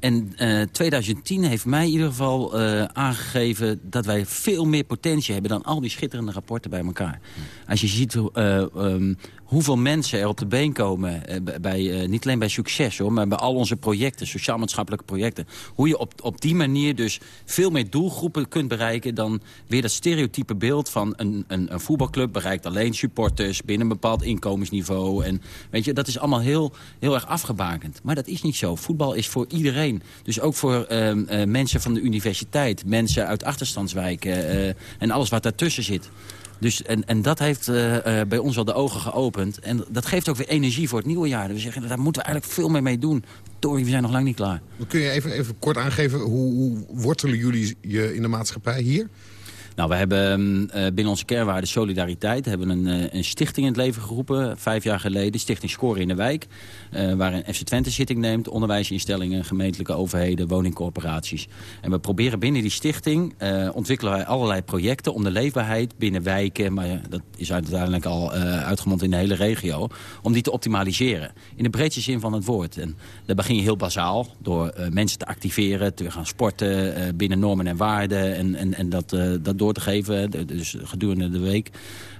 En uh, 2010 heeft mij in ieder geval uh, aangegeven dat wij veel meer potentie hebben dan al die schitterende rapporten bij elkaar. Als je ziet uh, um, hoeveel mensen er op de been komen, bij, niet alleen bij succes hoor, maar bij al onze projecten, sociaal-maatschappelijke projecten. Hoe je op, op die manier dus veel meer doelgroepen kunt bereiken dan weer dat stereotype beeld van een, een, een voetbalclub bereikt alleen supporters binnen een bepaald inkomensniveau. En weet je, dat is allemaal heel, heel erg afgebakend. Maar dat is niet zo. Voetbal is voor iedereen dus ook voor uh, uh, mensen van de universiteit, mensen uit achterstandswijken uh, en alles wat daartussen zit. Dus, en, en dat heeft uh, bij ons al de ogen geopend. En dat geeft ook weer energie voor het nieuwe jaar. Dus we zeggen, daar moeten we eigenlijk veel meer mee doen. verdorie, we zijn nog lang niet klaar. Kun je even, even kort aangeven, hoe, hoe wortelen jullie je in de maatschappij hier? Nou, we hebben uh, binnen onze kernwaarde Solidariteit hebben een, uh, een stichting in het leven geroepen. Vijf jaar geleden, Stichting Scoren in de Wijk. Uh, waarin FC Twente zitting neemt. Onderwijsinstellingen, gemeentelijke overheden, woningcorporaties. En we proberen binnen die stichting, ontwikkelen wij allerlei projecten... om de leefbaarheid binnen wijken, maar dat is uiteindelijk al uitgemond in de hele regio... om die te optimaliseren. In de breedste zin van het woord. En daar begin je heel bazaal door mensen te activeren, te gaan sporten... binnen normen en waarden en, en, en dat, dat door te geven, dus gedurende de week.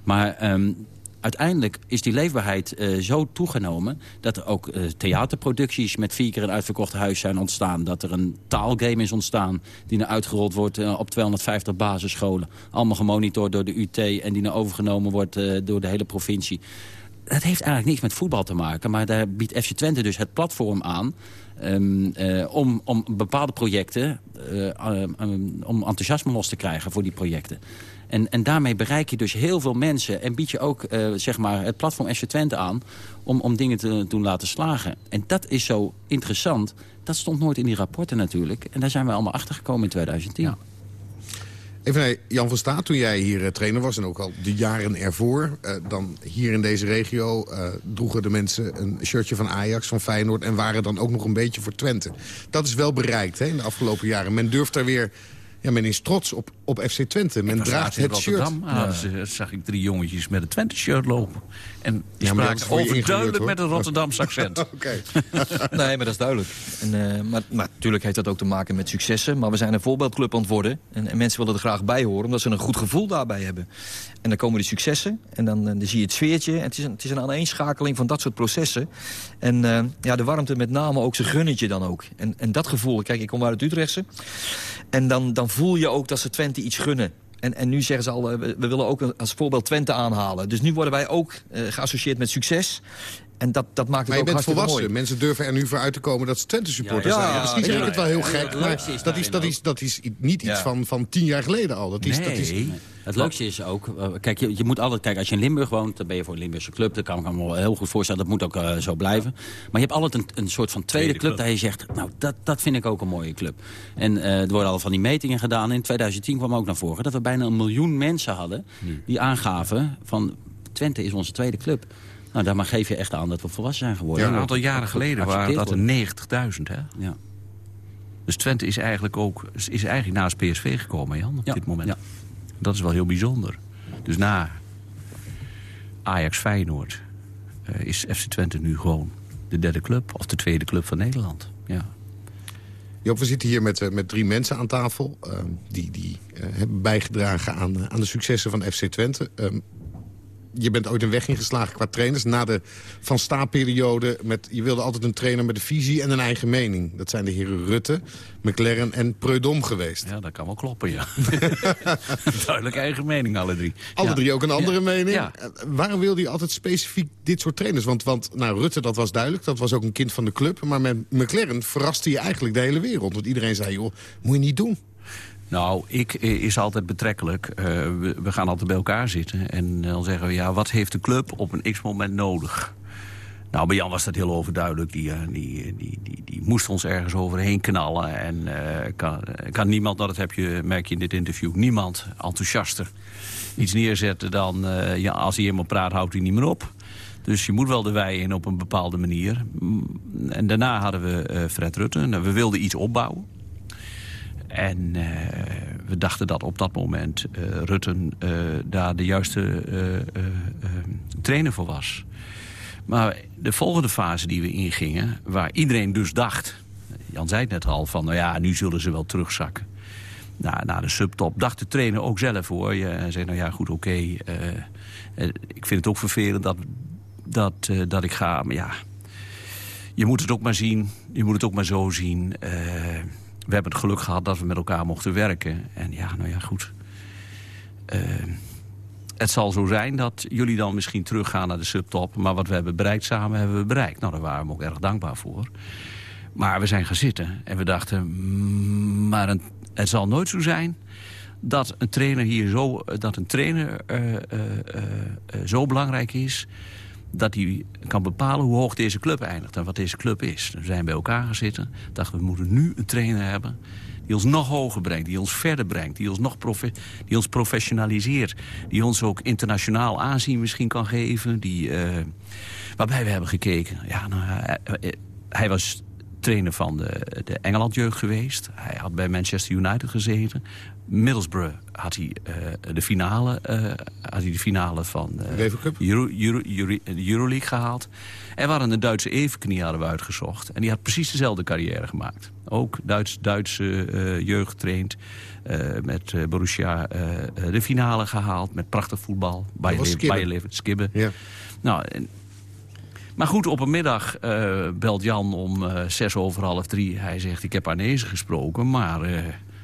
Maar um, uiteindelijk is die leefbaarheid uh, zo toegenomen... dat er ook uh, theaterproducties met vier keer een uitverkocht huis zijn ontstaan. Dat er een taalgame is ontstaan die nu uitgerold wordt uh, op 250 basisscholen. Allemaal gemonitord door de UT en die nu overgenomen wordt door de hele provincie. Dat heeft eigenlijk niks met voetbal te maken. Maar daar biedt FC Twente dus het platform aan... Um, uh, om, om bepaalde projecten, uh, um, om enthousiasme los te krijgen voor die projecten. En, en daarmee bereik je dus heel veel mensen en bied je ook uh, zeg maar het platform FC Twente aan om, om dingen te doen laten slagen. En dat is zo interessant. Dat stond nooit in die rapporten natuurlijk. En daar zijn we allemaal achter gekomen in 2010. Ja. Even naar Jan van Staat, toen jij hier uh, trainer was... en ook al de jaren ervoor, uh, dan hier in deze regio... Uh, droegen de mensen een shirtje van Ajax, van Feyenoord... en waren dan ook nog een beetje voor Twente. Dat is wel bereikt hè, in de afgelopen jaren. Men durft daar weer ja, men is trots op, op FC Twente. Men draagt het shirt. Ah, ja. zag ik drie jongetjes met een Twente-shirt lopen. En die ja, spraken overduidelijk met een Rotterdams accent. Oké. nee, maar dat is duidelijk. En, uh, maar, maar natuurlijk heeft dat ook te maken met successen. Maar we zijn een voorbeeldclub aan het worden. En, en, mensen willen er graag bij horen, omdat ze een goed gevoel daarbij hebben. En dan komen die successen. En dan, dan zie je het sfeertje. En het, is een, het is een aaneenschakeling van dat soort processen. En uh, ja, de warmte met name ook, ze gunnen je dan ook. En, en dat gevoel, kijk, ik kom uit het Utrechtse. En dan, dan voel je ook dat ze Twente iets gunnen. En, en nu zeggen ze al, we, we willen ook als voorbeeld Twente aanhalen. Dus nu worden wij ook uh, geassocieerd met succes. En dat, dat maakt het maar je ook bent volwassen. Mooi. Mensen durven er nu voor uit te komen dat ze Twente supporters Ja, ja, zijn. ja, Misschien ja, zeg ik ja, het wel heel ja, gek, ja, maar is dat is, dat, is, dat is niet iets Ja. van, van tien jaar geleden al. Dat is, dat is, Nee. Het leukste is ook, uh, kijk, je, je moet altijd, kijk, als je in Limburg woont, dan ben je voor een Limburgse club. Dat kan ik me wel heel goed voorstellen, dat moet ook uh, zo blijven. Maar je hebt altijd een, een soort van tweede, Tweede club, club. dat je zegt, nou, dat, dat vind ik ook een mooie club. En uh, er worden al van die metingen gedaan. In 2010 kwam ook naar voren dat we bijna een miljoen mensen hadden die aangaven van Twente is onze tweede club. Nou, daarmee geef je echt aan dat we volwassen zijn geworden. Ja, een En aantal jaren geleden waren dat geaccepteerd er 90.000, hè? Ja. Dus Twente is eigenlijk ook is eigenlijk naast PSV gekomen, Jan, op Ja, dit moment. ja. Dat is wel heel bijzonder. Dus na Ajax Feyenoord eh, is FC Twente nu gewoon de derde club... of de tweede club van Nederland. Ja. Joop, we zitten hier met, eh, met drie mensen aan tafel... eh, die, die eh, hebben bijgedragen aan, aan de successen van FC Twente. Je bent ooit een weg ingeslagen qua trainers. Na de Van Sta-periode, met, je wilde altijd een trainer met een visie en een eigen mening. Dat zijn de heren Rutte, McLaren en Preudom geweest. ja, dat kan wel kloppen, ja. Duidelijk eigen mening, alle drie. Alle Ja. drie ook een andere Ja. mening. Ja. Eh, Waarom wilde je altijd specifiek dit soort trainers? Want, want nou, Rutte, dat was duidelijk. Dat was ook een kind van de club. Maar met McLaren verraste je eigenlijk de hele wereld. Want iedereen zei, joh, moet je niet doen. Nou, ik eh, is altijd betrekkelijk. Eh, we, gaan altijd bij elkaar zitten. En dan zeggen we, ja, wat heeft de club op een x-moment nodig? Nou, bij Jan was dat heel overduidelijk. Die, eh, die, die, die, die moest ons ergens overheen knallen. En eh, kan, eh, kan niemand, nou, dat heb je, merk je in dit interview... niemand enthousiaster iets neerzetten dan... eh, ja, als hij eenmaal praat, houdt hij niet meer op. Dus je moet wel de wei in op een bepaalde manier. Mm, En daarna hadden we eh, Fred Rutte. Nou, we wilden iets opbouwen. En eh, we dachten dat op dat moment eh Rutten eh, daar de juiste trainer voor was. Maar de volgende fase die we ingingen, waar iedereen dus dacht... Jan zei het net al, van nou ja, nu zullen ze wel terugzakken. Nou, na de subtop dacht de trainer ook zelf hoor. Hij zei, nou ja, goed, oké. ik vind het ook vervelend dat, dat, dat ik ga, maar ja... Je moet het ook maar zien, je moet het ook maar zo zien... we hebben het geluk gehad dat we met elkaar mochten werken. En ja, nou ja, goed. Eh, het zal zo zijn dat jullie dan misschien teruggaan naar de subtop. Maar wat we hebben bereikt samen, hebben we bereikt. Nou, daar waren we ook erg dankbaar voor. Maar we zijn gaan zitten en we dachten... mm, maar het zal nooit zo zijn dat een trainer hier zo... dat een trainer eh, eh, eh, zo belangrijk is... dat hij kan bepalen hoe hoog deze club eindigt en wat deze club is. We zijn bij elkaar gezeten. dachten we moeten nu een trainer hebben die ons nog hoger brengt, die ons verder brengt... die ons, nog die ons professionaliseert, die ons ook internationaal aanzien misschien kan geven... Die, uh, waarbij we hebben gekeken. Ja, nou, hij was trainer van de, de Engeland-jeugd geweest. Hij had bij Manchester United gezeten. Middlesbrough had hij, uh, de, finale, uh, had hij de finale van uh, de Euro, Euro, Euro, Euroleague gehaald. En we hadden een Duitse evenknie hadden we uitgezocht. En die had precies dezelfde carrière gemaakt. Ook Duits, Duitse jeugd getraind. met Borussia de finale gehaald. Met prachtig voetbal. Bayer Leverkusen, Skibbe. Ja. Nou, en, maar goed, op een middag uh, belt Jan om uh, zes over half drie. Hij zegt, ik heb Arnezen gesproken, maar uh,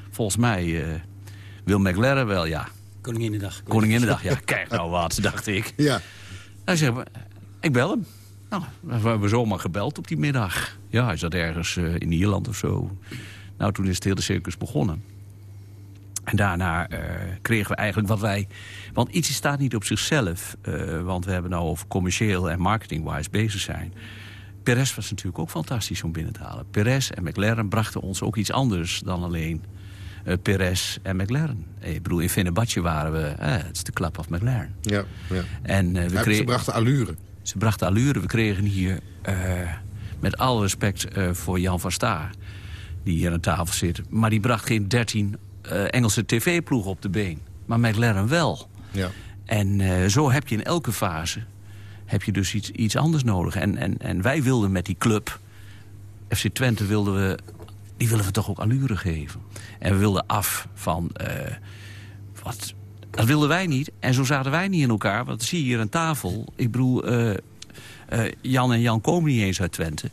volgens mij wil McLaren wel, ja. Koninginnedag. Koninginnedag, ja. Kijk nou wat, dacht ik. Ja. Hij zegt, ik bel hem. Nou, we hebben zomaar gebeld op die middag. Ja, hij zat ergens in Ierland of zo. Nou, toen is het hele circus begonnen. En daarna uh, kregen we eigenlijk wat wij... Want iets staat niet op zichzelf. Uh, want we hebben nou over commercieel en marketing-wise bezig zijn. Perez was natuurlijk ook fantastisch om binnen te halen. Perez en McLaren brachten ons ook iets anders dan alleen uh, Perez en McLaren. Ik bedoel, in Fenerbahce waren we... Het is de club of McLaren. Ja, ja. En, we kregen, ze brachten allure. Ze brachten allure. We kregen hier, met alle respect voor Jan van Staar... die hier aan tafel zit... maar die bracht geen 13 uh, Engelse tv-ploeg op de been. Maar McLaren wel. Ja. En uh, zo heb je in elke fase heb je dus iets, iets anders nodig. En, en, en wij wilden met die club, FC Twente wilden we, die willen we toch ook allure geven. En we wilden af van, uh, wat, dat wilden wij niet. En zo zaten wij niet in elkaar, want zie je hier aan tafel. Ik bedoel, uh, Jan en Jan komen niet eens uit Twente.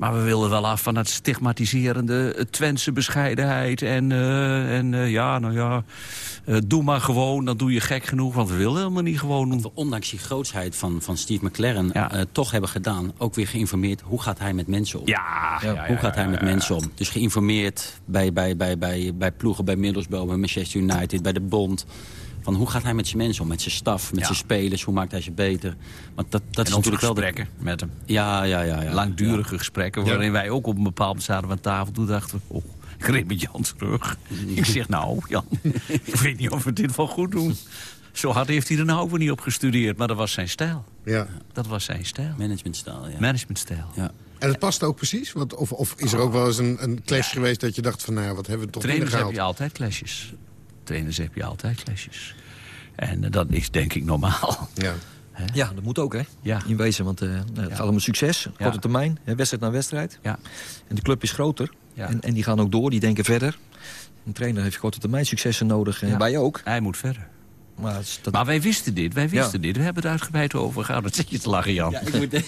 Maar we wilden wel af van het stigmatiserende Twentse bescheidenheid. En, uh, en uh, ja, nou ja, uh, doe maar gewoon, dan doe je gek genoeg. Want we willen helemaal niet gewoon doen. we ondanks die grootsheid van, van Steve McLaren ja. toch hebben gedaan. Ook weer geïnformeerd, hoe gaat hij met mensen om? Ja, ja, ja hoe gaat hij met mensen om? Dus geïnformeerd bij, bij, bij, bij, bij ploegen, bij Middlesbrough, bij Manchester United, bij de Bond... Van hoe gaat hij met zijn mensen om, met zijn staf, met zijn spelers, hoe maakt hij ze beter? Want dat, dat is natuurlijk wel gesprekken de... met hem. Ja, ja, ja. ja. Langdurige gesprekken, waarin wij ook op een bepaald moment zaten aan tafel. Toen dachten we, oh, ik reed met Jan terug. ik zeg, nou, Jan, ik weet niet of we dit wel goed doen. Zo hard heeft hij er nou ook niet op gestudeerd, maar dat was zijn stijl. Ja. Dat was zijn stijl. Managementstijl, ja. Managementstijl. Ja. En het past ook precies? Want, of, of is er ook wel eens een, een clash geweest dat je dacht van... nou, wat hebben we toch Trainers heb je altijd clashes. Trainers heb je altijd clashes. En uh, dat is denk ik normaal. Ja. Ja, dat moet ook, hè? Ja. In wezen, want uh, het ja. gaat om een succes. Korte termijn, hè, wedstrijd na wedstrijd. Ja. En de club is groter. En, en die gaan ook door, die denken verder. Een trainer heeft korte termijn successen nodig. En wij ook. Hij moet verder. Maar, dat... maar, wij wisten dit, wij wisten dit. We hebben het uitgebreid over gehad. Dat zit je te lachen, Jan. Ja, ik moet...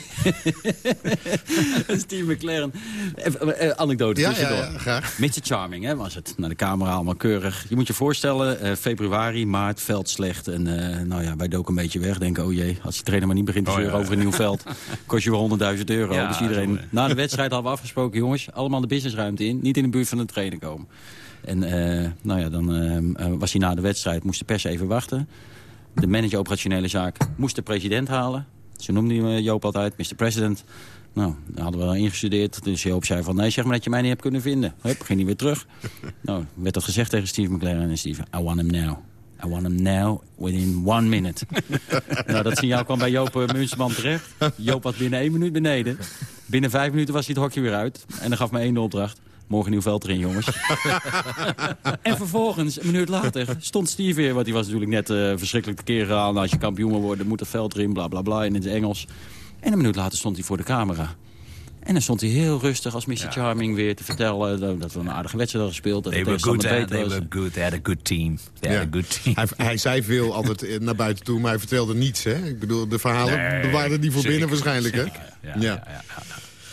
Steve McLaren. Even, eh, anekdote ja, tussendoor. Ja, ja, graag. Mr. Charming, hè, was het. Naar de camera allemaal keurig. Je moet je voorstellen, uh, februari, maart, veld slecht. En uh, nou ja, wij doken een beetje weg. Denken, oh jee, als die trainer maar niet begint te oh, zeuren over een nieuw veld... kost je wel 100.000 euro. dus iedereen... Na de wedstrijd hadden we afgesproken, jongens, allemaal de businessruimte in. Niet in de buurt van de trainer komen. En uh, nou ja, dan uh, was hij na de wedstrijd, moest de pers even wachten. De manager operationele zaak moest de president halen. Zo noemde Joop altijd, Mr. President. Nou, daar hadden we al ingestudeerd. Dus Joop zei van, nee, zeg maar dat je mij niet hebt kunnen vinden. Hup, ging hij weer terug. nou, werd dat gezegd tegen Steve McLaren. En Steve, I want him now. I want him now within one minute. nou, dat signaal kwam bij Joop uh, Munsterman terecht. Joop was binnen één minuut beneden. Binnen vijf minuten was hij het hokje weer uit. En dan gaf me één de opdracht. Morgen nieuw veld erin, jongens. en vervolgens, een minuut later, stond Steve weer... want die was natuurlijk net uh, verschrikkelijk te keren gehaald. Als je kampioen wil worden, moet het veld erin, bla bla bla, in het Engels. En een minuut later stond hij voor de camera. En dan stond hij heel rustig als Mr. Ja. Charming weer te vertellen... dat we een aardige wedstrijd hadden gespeeld. Dat they were good, beter they were good. They had a good team. They had a good team. Hij, hij, zei veel altijd naar buiten toe, maar hij vertelde niets. Hè? Ik bedoel, de verhalen nee, bewaarden die voor zeker, binnen waarschijnlijk. Hè? Ja, ja, ja.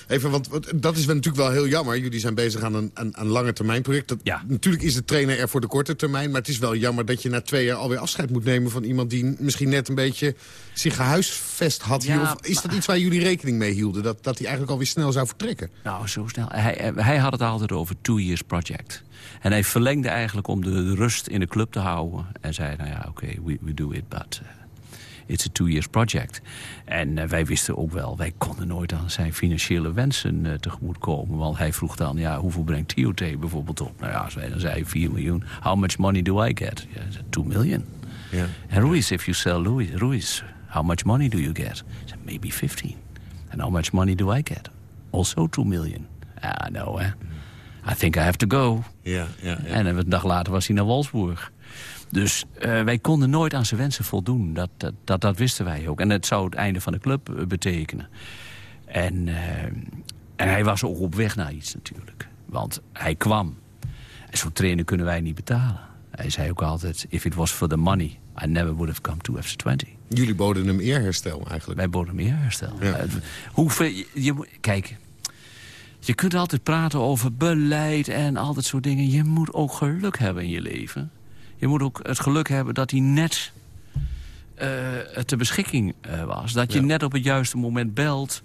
Even, want dat is natuurlijk wel heel jammer. Jullie zijn bezig aan een, een, een lange termijn project. Dat, ja. Natuurlijk is de trainer er voor de korte termijn. Maar het is wel jammer dat je na twee jaar alweer afscheid moet nemen... van iemand die misschien net een beetje zich gehuisvest had. Ja, hier. Of is dat iets waar jullie rekening mee hielden? Dat, dat hij eigenlijk alweer snel zou vertrekken? Nou, zo snel. Hij, hij had het altijd over two years project. En hij verlengde eigenlijk om de, de rust in de club te houden. En zei, nou ja, oké, okay, we, we do it, but... It's a two-years project. En uh, wij wisten ook wel, wij konden nooit aan zijn financiële wensen uh, tegemoet komen. Want hij vroeg dan, ja, hoeveel brengt TOT bijvoorbeeld op? Nou ja, als wij dan zeiden 4 miljoen. How much money do I get? Ja, 2 million. Ja. And Ruiz, if you sell Ruiz, Ruiz, how much money do you get? Said, maybe 15. And how much money do I get? Also 2 million. Ah, no, hè. I think I have to go. Ja, ja, ja. En een dag later was hij naar Wolfsburg. Dus uh, wij konden nooit aan zijn wensen voldoen. Dat, dat, dat, dat, wisten wij ook. En het zou het einde van de club uh, betekenen. En, uh, en hij was ook op weg naar iets natuurlijk. Want hij kwam. En zo'n trainer kunnen wij niet betalen. Hij zei ook altijd, if it was for the money... I never would have come to FC20. Jullie boden hem eerherstel eigenlijk. Wij boden hem eerherstel. Ja. Hoeveel, je, je, kijk, je kunt altijd praten over beleid en al dat soort dingen. Je moet ook geluk hebben in je leven. Je moet ook het geluk hebben dat hij net uh, ter beschikking uh, was. Dat je ja. net op het juiste moment belt.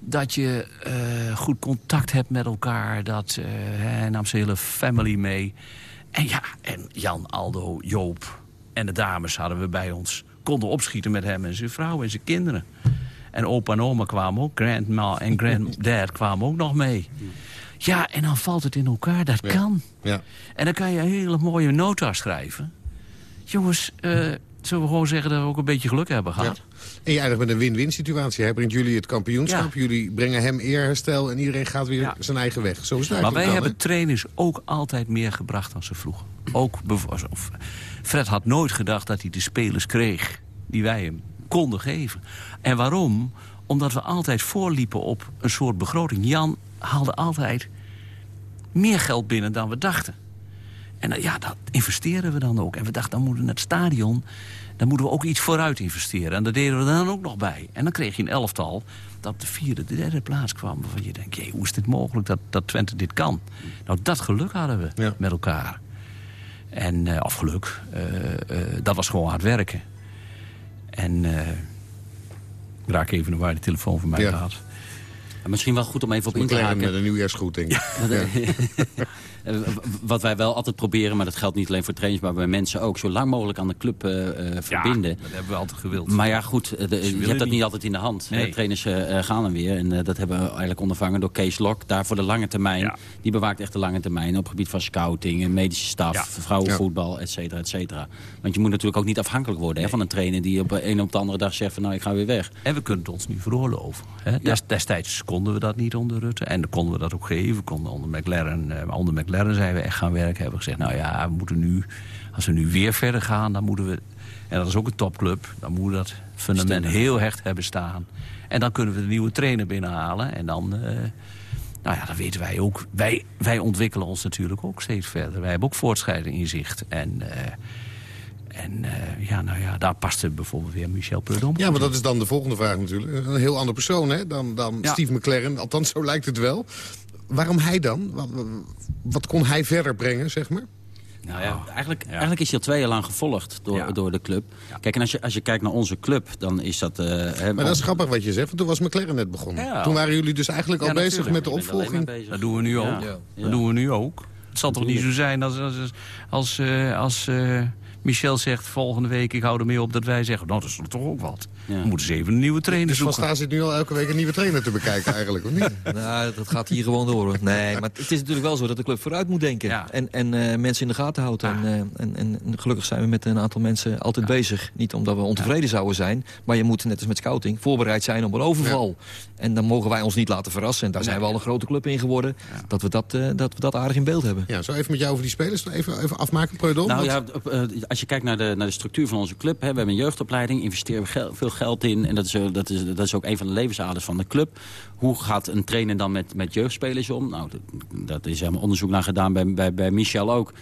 Dat je uh, goed contact hebt met elkaar. Dat, hij nam zijn hele family mee. En ja, en Jan, Aldo, Joop en de dames hadden we bij ons. Konden opschieten met hem en zijn vrouw en zijn kinderen. En opa en oma kwamen ook. Grandma en granddad kwamen ook nog mee. Ja, en dan valt het in elkaar. Dat ja. kan. Ja. En dan kan je een hele mooie nota schrijven. Jongens, uh, zullen we gewoon zeggen dat we ook een beetje geluk hebben gehad? Ja. En je eindigt met een win-win situatie. Hij brengt jullie het kampioenschap. Ja. Jullie brengen hem eerherstel. En iedereen gaat weer zijn eigen weg. Zo is het maar wij dan, hebben trainers ook altijd meer gebracht dan ze vroegen. Ook of Fred had nooit gedacht dat hij de spelers kreeg die wij hem konden geven. En waarom? Omdat we altijd voorliepen op een soort begroting. Jan haalde altijd meer geld binnen dan we dachten. En ja, dat investeren we dan ook. En we dachten, dan moeten we het stadion... dan moeten we ook iets vooruit investeren. En dat deden we dan ook nog bij. En dan kreeg je een elftal dat op de vierde, de derde plaats kwam. Waarvan je denkt, jee, hoe is dit mogelijk dat, dat Twente dit kan? Nou, dat geluk hadden we ja. met elkaar. En, uh, of geluk, uh, uh, dat was gewoon hard werken. En ik raak even naar waar de telefoon van mij Ja. gaat. Misschien wel goed om even op in te haken. met een nieuwjaarsgroet, denk ik. Ja. Eh, Wat wij wel altijd proberen, maar dat geldt niet alleen voor trainers... maar bij mensen ook, zo lang mogelijk aan de club uh, verbinden. dat hebben we altijd gewild. Maar ja, goed, de, je hebt dat niet. altijd in de hand. Nee. Trainers gaan er weer. En dat hebben we eigenlijk ondervangen door Kees Lok. Daar voor de lange termijn. Ja. Die bewaakt echt de lange termijn. Op het gebied van scouting, medische staf, Ja. vrouwenvoetbal, et cetera, et cetera. Want je moet natuurlijk ook niet afhankelijk worden hè, van een trainer... die op een op de andere dag zegt van nou, ik ga weer weg. En we kunnen het ons nu veroorloven. Hè? Des, destijds konden we dat niet onder Rutte. En dan konden we dat ook geven. We konden onder McLaren, onder McLaren zijn we echt gaan werken. Hebben we gezegd, nou ja, we moeten nu, als we nu weer verder gaan, dan moeten we... En dat is ook een topclub. Dan moeten we dat fundament heel hecht hebben staan. En dan kunnen we de nieuwe trainer binnenhalen. En dan, uh, nou ja, dan weten wij ook... Wij, wij ontwikkelen ons natuurlijk ook steeds verder. Wij hebben ook voortschrijding in zicht. En... Uh, en uh, ja, nou ja, daar paste bijvoorbeeld weer Michel Prudhomme. Ja, maar dat is dan de volgende vraag natuurlijk. Een heel andere persoon hè, dan, dan Ja. Steve McLaren. Althans, zo lijkt het wel. Waarom hij dan? Wat, wat kon hij verder brengen, zeg maar? Nou ja, eigenlijk, eigenlijk is hij al twee jaar lang gevolgd door, Ja. door de club. Kijk, en als je, als je kijkt naar onze club, dan is dat... eh, hè, Maar dat is grappig wat je zegt, want toen was McLaren net begonnen. Ja. Toen waren jullie dus eigenlijk al bezig natuurlijk. met de opvolging. Dat doen we nu ook. Ja. Dat doen we nu ook. Het zal toch niet zo zijn als, als, als, uh, als uh, Michel zegt volgende week... ik hou ermee op dat wij zeggen, nou, dat is toch ook wat. Ja. We moeten eens even een nieuwe trainer Dus Van zoeken. Staal zit nu al elke week een nieuwe trainer te bekijken eigenlijk, of niet? Nou, dat gaat hier gewoon door. hoor. Nee, maar het is natuurlijk wel zo dat de club vooruit moet denken. Ja. En, en uh, mensen in de gaten houdt. En, uh, en, en, gelukkig zijn we met een aantal mensen altijd bezig. Niet omdat we ontevreden zouden zijn. Maar je moet, net als met scouting, voorbereid zijn op een overval. En dan mogen wij ons niet laten verrassen. En daar zijn we al een grote club in geworden. Dat, we dat, uh, dat we dat aardig in beeld hebben. Ja, zo even met jou over die spelers. Even, even afmaken, Preudel. Nou ja, als je kijkt naar de, naar de structuur van onze club. Hè, we hebben een jeugdopleiding, investeren we veel geld in. En dat is, dat, is, dat is ook een van de levensaders van de club. Hoe gaat een trainer dan met, met jeugdspelers om? Nou, dat, dat is helemaal onderzoek naar gedaan bij, bij, bij Michel ook.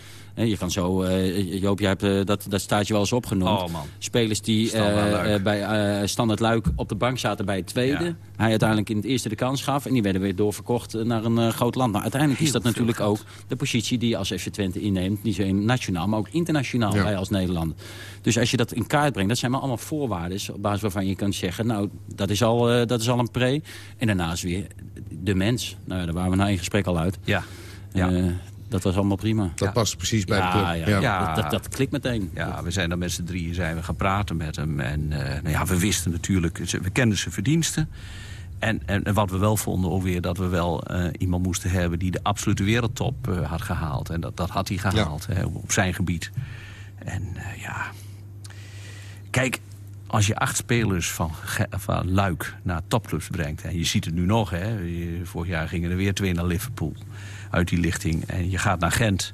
Je kan zo, uh, Joop, jij hebt uh, dat, dat staat je wel eens opgenoemd. Oh, man. Spelers die uh, bij Standard Luik op de bank zaten bij het tweede. Ja. Hij uiteindelijk in het eerste de kans gaf. En die werden weer doorverkocht naar een groot land. Nou, uiteindelijk Heel is dat natuurlijk geld. ook de positie die je als FC Twente inneemt. Niet alleen nationaal, maar ook internationaal ja. wij als Nederlander. Dus als je dat in kaart brengt, dat zijn maar allemaal voorwaarden. Op basis waarvan je kan zeggen, nou, dat is al, dat is al een pre. En daarnaast weer de mens. Nou, daar waren we na één gesprek al uit. Ja. ja. Dat was allemaal prima. Dat past precies bij de Ja, club. ja, Ja. Dat, dat, dat klikt meteen. Ja, we zijn dan met z'n drieën zijn we gaan praten met hem. En eh, nou ja, we wisten natuurlijk, we kenden zijn verdiensten. En, en, en wat we wel vonden ook weer, dat we wel eh, iemand moesten hebben... die de absolute wereldtop eh, had gehaald. En dat, dat had hij gehaald hè, op zijn gebied. En eh, ja... Kijk, als je acht spelers van, van Luik naar topclubs brengt... en je ziet het nu nog, hè, vorig jaar gingen er weer twee naar Liverpool... uit die lichting. En je gaat naar Gent...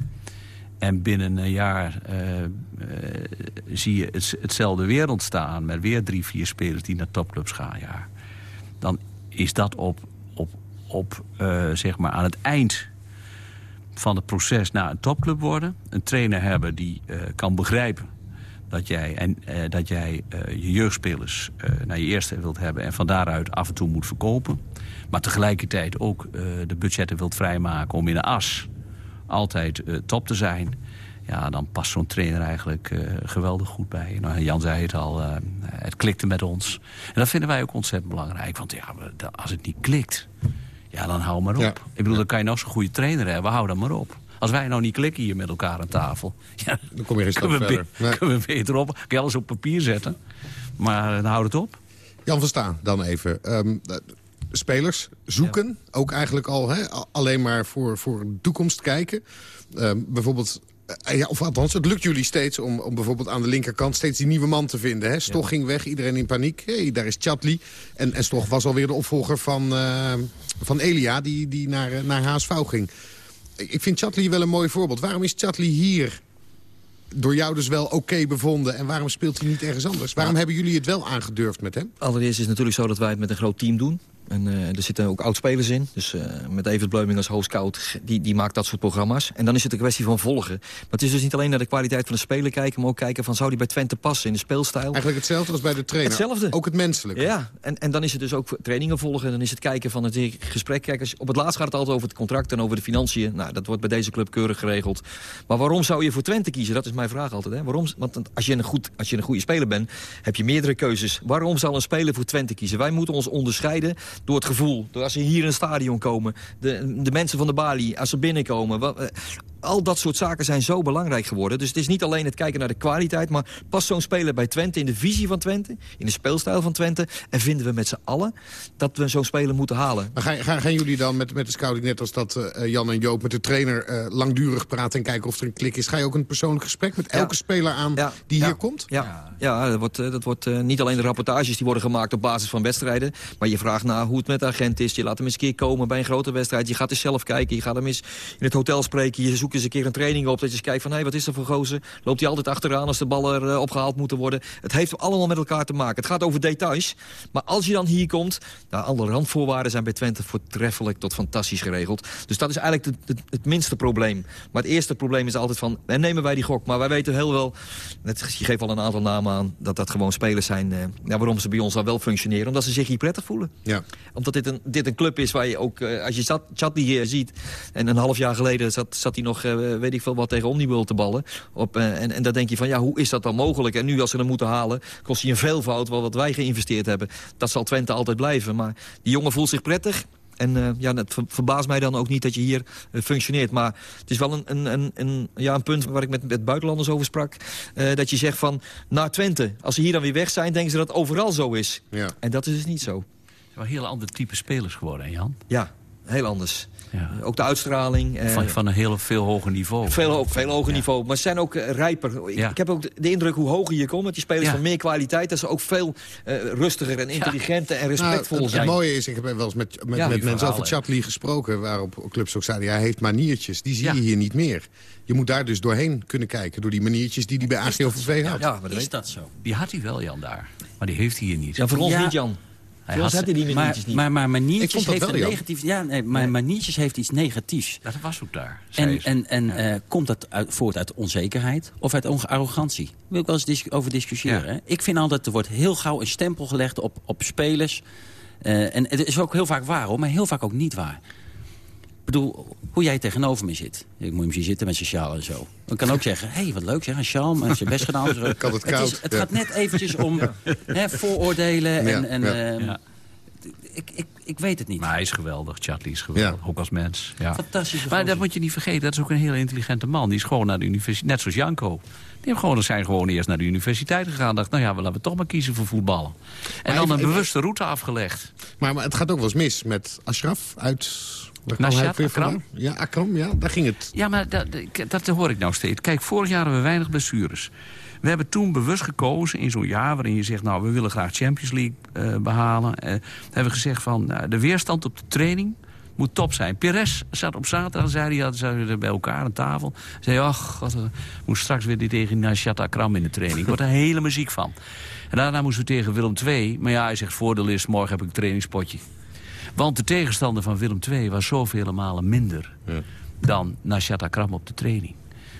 En binnen een jaar eh, eh, zie je het, hetzelfde weer ontstaan... met weer drie, vier spelers die naar topclubs gaan. Ja. Dan is dat op, op, op, eh, zeg maar aan het eind van het proces naar een topclub worden. Een trainer hebben die kan begrijpen dat jij, en, dat jij je jeugdspelers naar je eerste wilt hebben... en van daaruit af en toe moet verkopen. Maar tegelijkertijd ook eh, de budgetten wilt vrijmaken om in de as altijd eh, top te zijn... ja, dan past zo'n trainer eigenlijk eh, geweldig goed bij. Nou, Jan zei het al, het klikte met ons. En dat vinden wij ook ontzettend belangrijk. Want ja, we- als het niet klikt, ja, dan hou maar op. Ja. Ik bedoel, dan kan je nog zo'n goede trainer hebben, hou dan maar op. Als wij nou niet klikken hier met elkaar aan tafel... Ja, Dan kom je geen stap kunnen, we verder. Nee. kunnen we beter op. Kan je alles op papier zetten. Maar dan houdt het op. Jan van Staan dan even. Ehm, eh, spelers zoeken, ook eigenlijk al hè, alleen maar voor, voor de toekomst kijken. Ehm, bijvoorbeeld, eh, ja, of althans, het lukt jullie steeds om, om bijvoorbeeld aan de linkerkant steeds die nieuwe man te vinden. Hè? Stoch ging weg, iedereen in paniek. hey, daar is Chatli. En, en Stoch was alweer de opvolger van, eh, van Elia, die, die naar, eh, naar HSV ging. Ik ik vind Chatli wel een mooi voorbeeld. Waarom is Chatli hier door jou dus wel oké bevonden... en waarom speelt hij niet ergens anders? Waarom hebben jullie het wel aangedurfd met hem? Allereerst is het natuurlijk zo dat wij het met een groot team doen. En eh, er zitten ook oud-spelers in. Dus eh, met Evert Bleuming als hoofdscout, die, die maakt dat soort programma's. En dan is het een kwestie van volgen. Maar het is dus niet alleen naar de kwaliteit van de speler kijken... maar ook kijken van, zou die bij Twente passen in de speelstijl? Eigenlijk hetzelfde als bij de trainer. Hetzelfde. Ook het menselijke. Ja, en, en dan is het dus ook trainingen volgen. Dan is het kijken van het gesprek. Kijk, als- op het laatst gaat het altijd over het contract en over de financiën. Nou, dat wordt bij deze club keurig geregeld. Maar waarom zou je voor Twente kiezen? Dat is mijn vraag altijd. Hè? Waarom? Want als je, een goed, als je een goede speler bent, heb je meerdere keuzes. Waarom zal een speler voor Twente kiezen? Wij moeten ons onderscheiden door het gevoel. Door als ze hier in het stadion komen. De, de mensen van de balie, als ze binnenkomen. Wat, eh, al dat soort zaken zijn zo belangrijk geworden. Dus het is niet alleen het kijken naar de kwaliteit... maar past zo'n speler bij Twente in de visie van Twente... in de speelstijl van Twente... en vinden we met z'n allen dat we zo'n speler moeten halen. Maar gaan, gaan, gaan jullie dan met, met de scouting, net als dat eh, Jan en Joop... met de trainer eh, langdurig praten en kijken of er een klik is? Ga je ook een persoonlijk gesprek met elke speler aan Ja. die Ja. hier komt? Ja, ja dat wordt, eh, dat wordt niet alleen de rapportages die worden gemaakt op basis van wedstrijden... maar je vraagt naar hoe het met de agent is. Je laat hem eens een keer komen bij een grote wedstrijd. Je gaat eens zelf kijken. Je gaat hem eens in het hotel spreken. Je zoekt eens een keer een training op. Dat je eens kijkt van, hé, wat is er voor gozer? Loopt hij altijd achteraan als de ballen eh, opgehaald moeten worden? Het heeft allemaal met elkaar te maken. Het gaat over details. Maar als je dan hier komt... Nou, alle randvoorwaarden zijn bij Twente voortreffelijk tot fantastisch geregeld. Dus dat is eigenlijk het, minste probleem. Maar het eerste probleem is altijd van, en nemen wij die gok? Maar wij weten heel wel, net, je geeft al een aantal namen aan... dat dat gewoon spelers zijn, eh, ja, waarom ze bij ons dan wel functioneren. Omdat ze zich hier prettig voelen. Ja. Omdat dit een, dit een club is waar je ook, eh, als je Chat- Chatli hier ziet... en een half jaar geleden zat, zat hij nog, eh, weet ik veel wat, tegen Omnibul te ballen. Op, eh, en, en dan denk je van, ja, hoe is dat dan mogelijk? En nu als ze hem moeten halen, kost hij een veelvoud... wel wat wij geïnvesteerd hebben. Dat zal Twente altijd blijven. Maar die jongen voelt zich prettig... En eh, ja, het ver- verbaast mij dan ook niet dat je hier functioneert. Maar het is wel een, een, een, een, ja, een punt waar ik met, met buitenlanders over sprak. eh, dat je zegt van, naar Twente, als ze hier dan weer weg zijn... denken ze dat het overal zo is. Ja. En dat is dus niet zo. Wel heel ander type spelers geworden, Jan. Ja, heel anders. Ja. Ook de uitstraling. eh, Van, van een heel veel hoger niveau. veel, veel hoger niveau. Maar ze zijn ook eh, rijper. Ik, Ja. ik heb ook de, indruk hoe hoger je komt... met die spelers Ja. van meer kwaliteit... dat ze ook veel eh, rustiger en intelligenter en Nou, respectvol het, het zijn. mooie is, ik heb wel eens met, met, Ja, met mensen over verhalen. Chatley gesproken... waarop clubs ook zeiden, ja, hij heeft maniertjes. Die zie Ja. je hier niet meer. Je moet daar dus doorheen kunnen kijken... door die maniertjes die hij bij AGOVV had. Ja, maar dat Is dat zo? Die had hij wel, Jan, daar. Maar die heeft hij hier niet. Ja, voor ons niet, Jan. Hij Voor ons had- had hij die Maar, maniertjes niet. maar, maar maniertjes heeft wel, een negatief... Ja, nee, maar maniertjes heeft iets negatiefs. Dat was ook daar. En, en, en eh, komt dat uit, voort uit onzekerheid of uit arrogantie? Daar wil ik wel eens dis- over discussiëren. Ja. hè. Ik vind altijd, er wordt heel gauw een stempel gelegd op, op spelers. Eh, en het is ook heel vaak waar, hoor, maar heel vaak ook niet waar. Ik bedoel, hoe jij tegenover me zit. Ik moet hem zien zitten met zijn sjaal en zo. Ik kan ook zeggen, hé, hey, wat leuk zeg, een sjaal, maar heeft zijn best gedaan. Zo. Kan het het, koud, is, het ja. gaat net eventjes om hè, vooroordelen. En, Ja, en, ja. eh, Ja. ik, ik, ik weet het niet. Maar hij is geweldig, Chatli is geweldig, ook als mens. Ja. Fantastisch. Maar dat moet je niet vergeten, dat is ook een heel intelligente man. Die is gewoon naar de universiteit, net zoals Janko. Die gewoon, zijn gewoon eerst naar de universiteit gegaan. dacht, nou ja, we laten we toch maar kiezen voor voetballen. En dan een bewuste route afgelegd. Maar, maar het gaat ook wel eens mis met Ashraf uit... Nashat, Akram? Ja, Akram, ja, daar ging het. Ja, maar dat, dat hoor ik nou steeds. Kijk, vorig jaar hebben we weinig blessures. We hebben toen bewust gekozen in zo'n jaar waarin je zegt... nou, we willen graag Champions League uh, behalen. Uh, hebben we gezegd van uh, de weerstand op de training moet top zijn. Perez zat op zaterdag, zei hij, zaten we bij elkaar aan tafel. Zei, ach, God, moet straks weer die tegen Nashat Akram in de training. Ik word er hele muziek van. En daarna moesten we tegen Willem II. Maar ja, hij zegt, voordeel is, morgen heb ik een trainingspotje. Want de tegenstander van Willem II was zoveel malen minder... Ja. dan Nashat Akram op de training.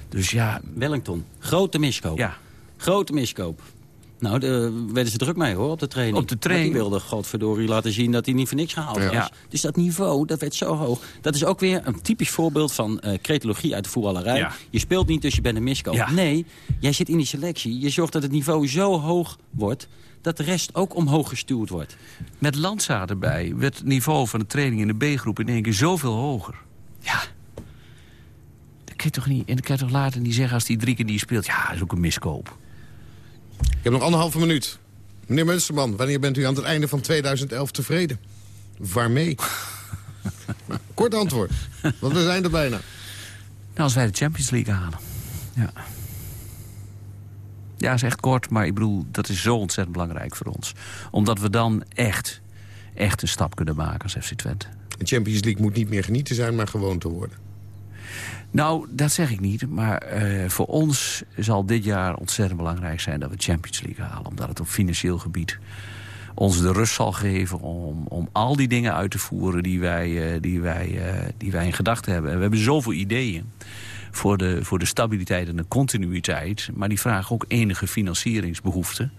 Dus ja... Wellington, grote miskoop. Ja. Grote miskoop. Nou, daar werden ze druk mee hoor, op de training. Op de training. Want die wilde godverdorie laten zien dat hij niet voor niks gehaald was. Ja. Dus dat niveau, dat werd zo hoog. Dat is ook weer een typisch voorbeeld van uh, cretologie uit de voetballerij. Ja. Je speelt niet, dus je bent een miskoop. Ja. Nee, jij zit in die selectie. Je zorgt dat het niveau zo hoog wordt dat de rest ook omhoog gestuurd wordt. Met Landsa erbij werd het niveau van de training in de B-groep in één keer zoveel hoger. Ja. Dat kan je toch niet, en dat kan je toch later niet zeggen als die drie keer die speelt. Ja, dat is ook een miskoop. Ik heb nog anderhalve minuut. Meneer Munsterman, wanneer bent u aan het einde van 2011 tevreden? Waarmee? Kort antwoord, want we zijn er bijna. Nou, als wij de Champions League halen. Ja. Ja, is echt kort, maar ik bedoel, dat is zo ontzettend belangrijk voor ons. Omdat we dan echt, echt een stap kunnen maken als FC Twente. De Champions League moet niet meer genieten zijn, maar gewoon te worden. Nou, dat zeg ik niet. Maar uh, voor ons zal dit jaar ontzettend belangrijk zijn dat we Champions League halen. Omdat het op financieel gebied ons de rust zal geven om, om al die dingen uit te voeren die wij, uh, die, wij, uh, die wij in gedachten hebben. En we hebben zoveel ideeën voor de, voor de stabiliteit en de continuïteit. Maar die vragen ook enige financieringsbehoeften.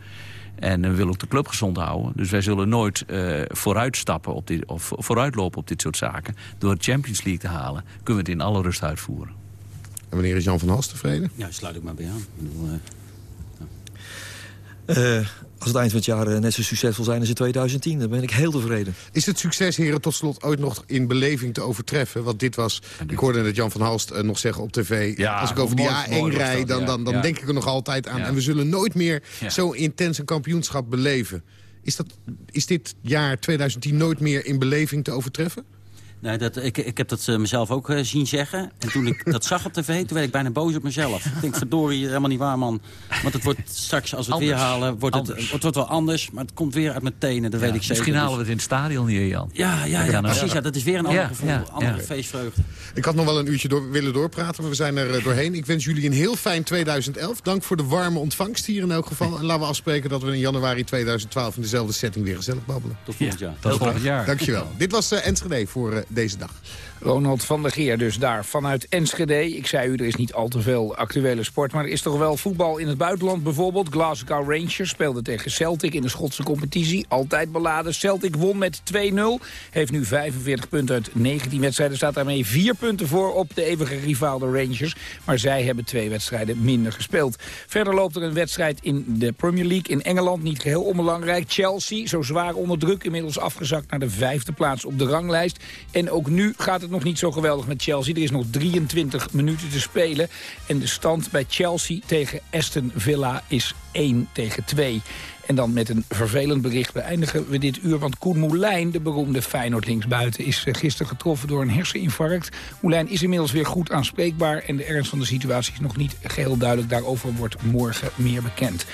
En we willen ook de club gezond houden. Dus wij zullen nooit uh, vooruitstappen op dit, of vooruitlopen op dit soort zaken. Door de Champions League te halen, kunnen we het in alle rust uitvoeren. En wanneer is Jan van Hals tevreden? Ja, sluit ik maar bij aan. Ik bedoel, uh, uh, als het eind van het jaar net zo succesvol zijn als in 2010, dan ben ik heel tevreden. Is het succes, heren, tot slot ooit nog in beleving te overtreffen? Want dit was, ik hoorde net Jan van Halst uh, nog zeggen op tv... Ja, als ik over die A1 rijd, dan, dan, dan ja. denk ik er nog altijd aan. Ja. En we zullen nooit meer Ja. zo intens een kampioenschap beleven. Is, dat, is dit jaar 2010 nooit meer in beleving te overtreffen? Nee, dat, ik, ik heb dat uh, mezelf ook uh, zien zeggen. En toen ik dat zag op tv, toen werd ik bijna boos op mezelf. Ik denk, verdorie, helemaal niet waar, man. Want het wordt straks, als we het weer halen, wordt het, het wordt wel anders. Maar het komt weer uit mijn tenen, dat Ja, weet ik zeker. Misschien halen we Dus- het in het stadion hier, Jan. Ja, ja, ja, precies. Ja, dat is weer een ander Ja, gevoel. ja, andere ja. feestvreugde. Ik had nog wel een uurtje door, willen doorpraten, maar we zijn er uh, doorheen. Ik wens jullie een heel fijn 2011. Dank voor de warme ontvangst hier in elk geval. En laten we afspreken dat we in januari 2012 in dezelfde setting weer gezellig babbelen. Tot volgend jaar. Tot volgend jaar. Dankjewel. Dit was uh, Enschede voor uh, deze dag. Ronald van der Geer dus daar vanuit Enschede. Ik zei u, er is niet al te veel actuele sport... maar er is toch wel voetbal in het buitenland. Bijvoorbeeld Glasgow Rangers speelde tegen Celtic in de Schotse competitie. Altijd beladen. Celtic won met 2-0. Heeft nu 45 punten uit 19 wedstrijden. Staat daarmee 4 punten voor op de eeuwige rivaal de Rangers. Maar zij hebben twee wedstrijden minder gespeeld. Verder loopt er een wedstrijd in de Premier League in Engeland. Niet geheel onbelangrijk. Chelsea, zo zwaar onder druk, inmiddels afgezakt naar de vijfde plaats op de ranglijst. En ook nu gaat het nog niet zo geweldig met Chelsea. Er is nog 23 minuten te spelen. En de stand bij Chelsea tegen Aston Villa is 1 tegen 2. En dan met een vervelend bericht beëindigen we dit uur. Want Koen Moulijn, de beroemde Feyenoord linksbuiten... is eh, gisteren getroffen door een herseninfarct. Moulijn is inmiddels weer goed aanspreekbaar... en de ernst van de situatie is nog niet geheel duidelijk. Daarover wordt morgen meer bekend.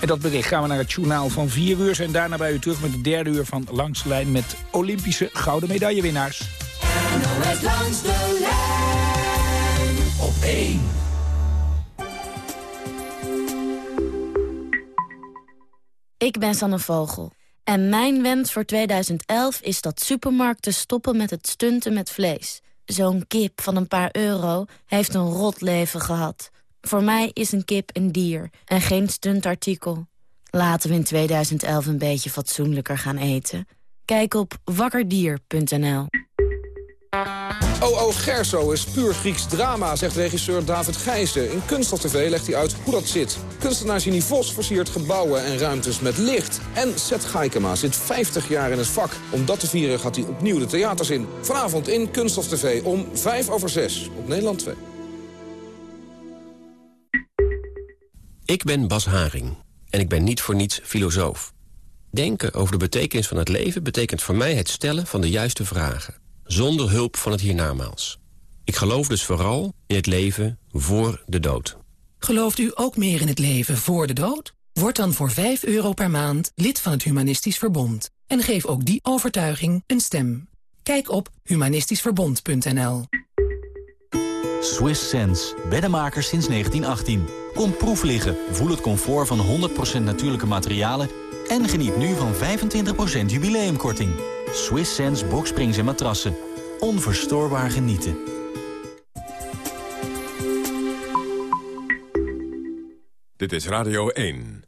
Met dat bericht gaan we naar het journaal van 4 uur... en daarna bij u terug met de derde uur van Langs de Lijn... met Olympische gouden medaillewinnaars. NOS langs de lijn op 1. Ik ben Sanne Vogel. En mijn wens voor 2011 is dat supermarkten stoppen met het stunten met vlees. Zo'n kip van een paar euro heeft een rot leven gehad. Voor mij is een kip een dier en geen stuntartikel. Laten we in 2011 een beetje fatsoenlijker gaan eten. Kijk op wakkerdier.nl O.O. Gerso is puur Grieks drama, zegt regisseur David Gijzen. In Kunststof TV legt hij uit hoe dat zit. Kunstenaar Ginny Vos versiert gebouwen en ruimtes met licht. En Seth Gaikema zit 50 jaar in het vak. Om dat te vieren gaat hij opnieuw de theaters in. Vanavond in Kunststof TV om 5 over 6 op Nederland 2. Ik ben Bas Haring en ik ben niet voor niets filosoof. Denken over de betekenis van het leven betekent voor mij het stellen van de juiste vragen. Zonder hulp van het hiernamaals. Ik geloof dus vooral in het leven voor de dood. Gelooft u ook meer in het leven voor de dood? Word dan voor 5 euro per maand lid van het Humanistisch Verbond. En geef ook die overtuiging een stem. Kijk op humanistischverbond.nl Swiss Sense, beddenmakers sinds 1918. Kom proef liggen, voel het comfort van 100% natuurlijke materialen... en geniet nu van 25% jubileumkorting. Swiss Sense boksprings en matrassen. Onverstoorbaar genieten. Dit is Radio 1.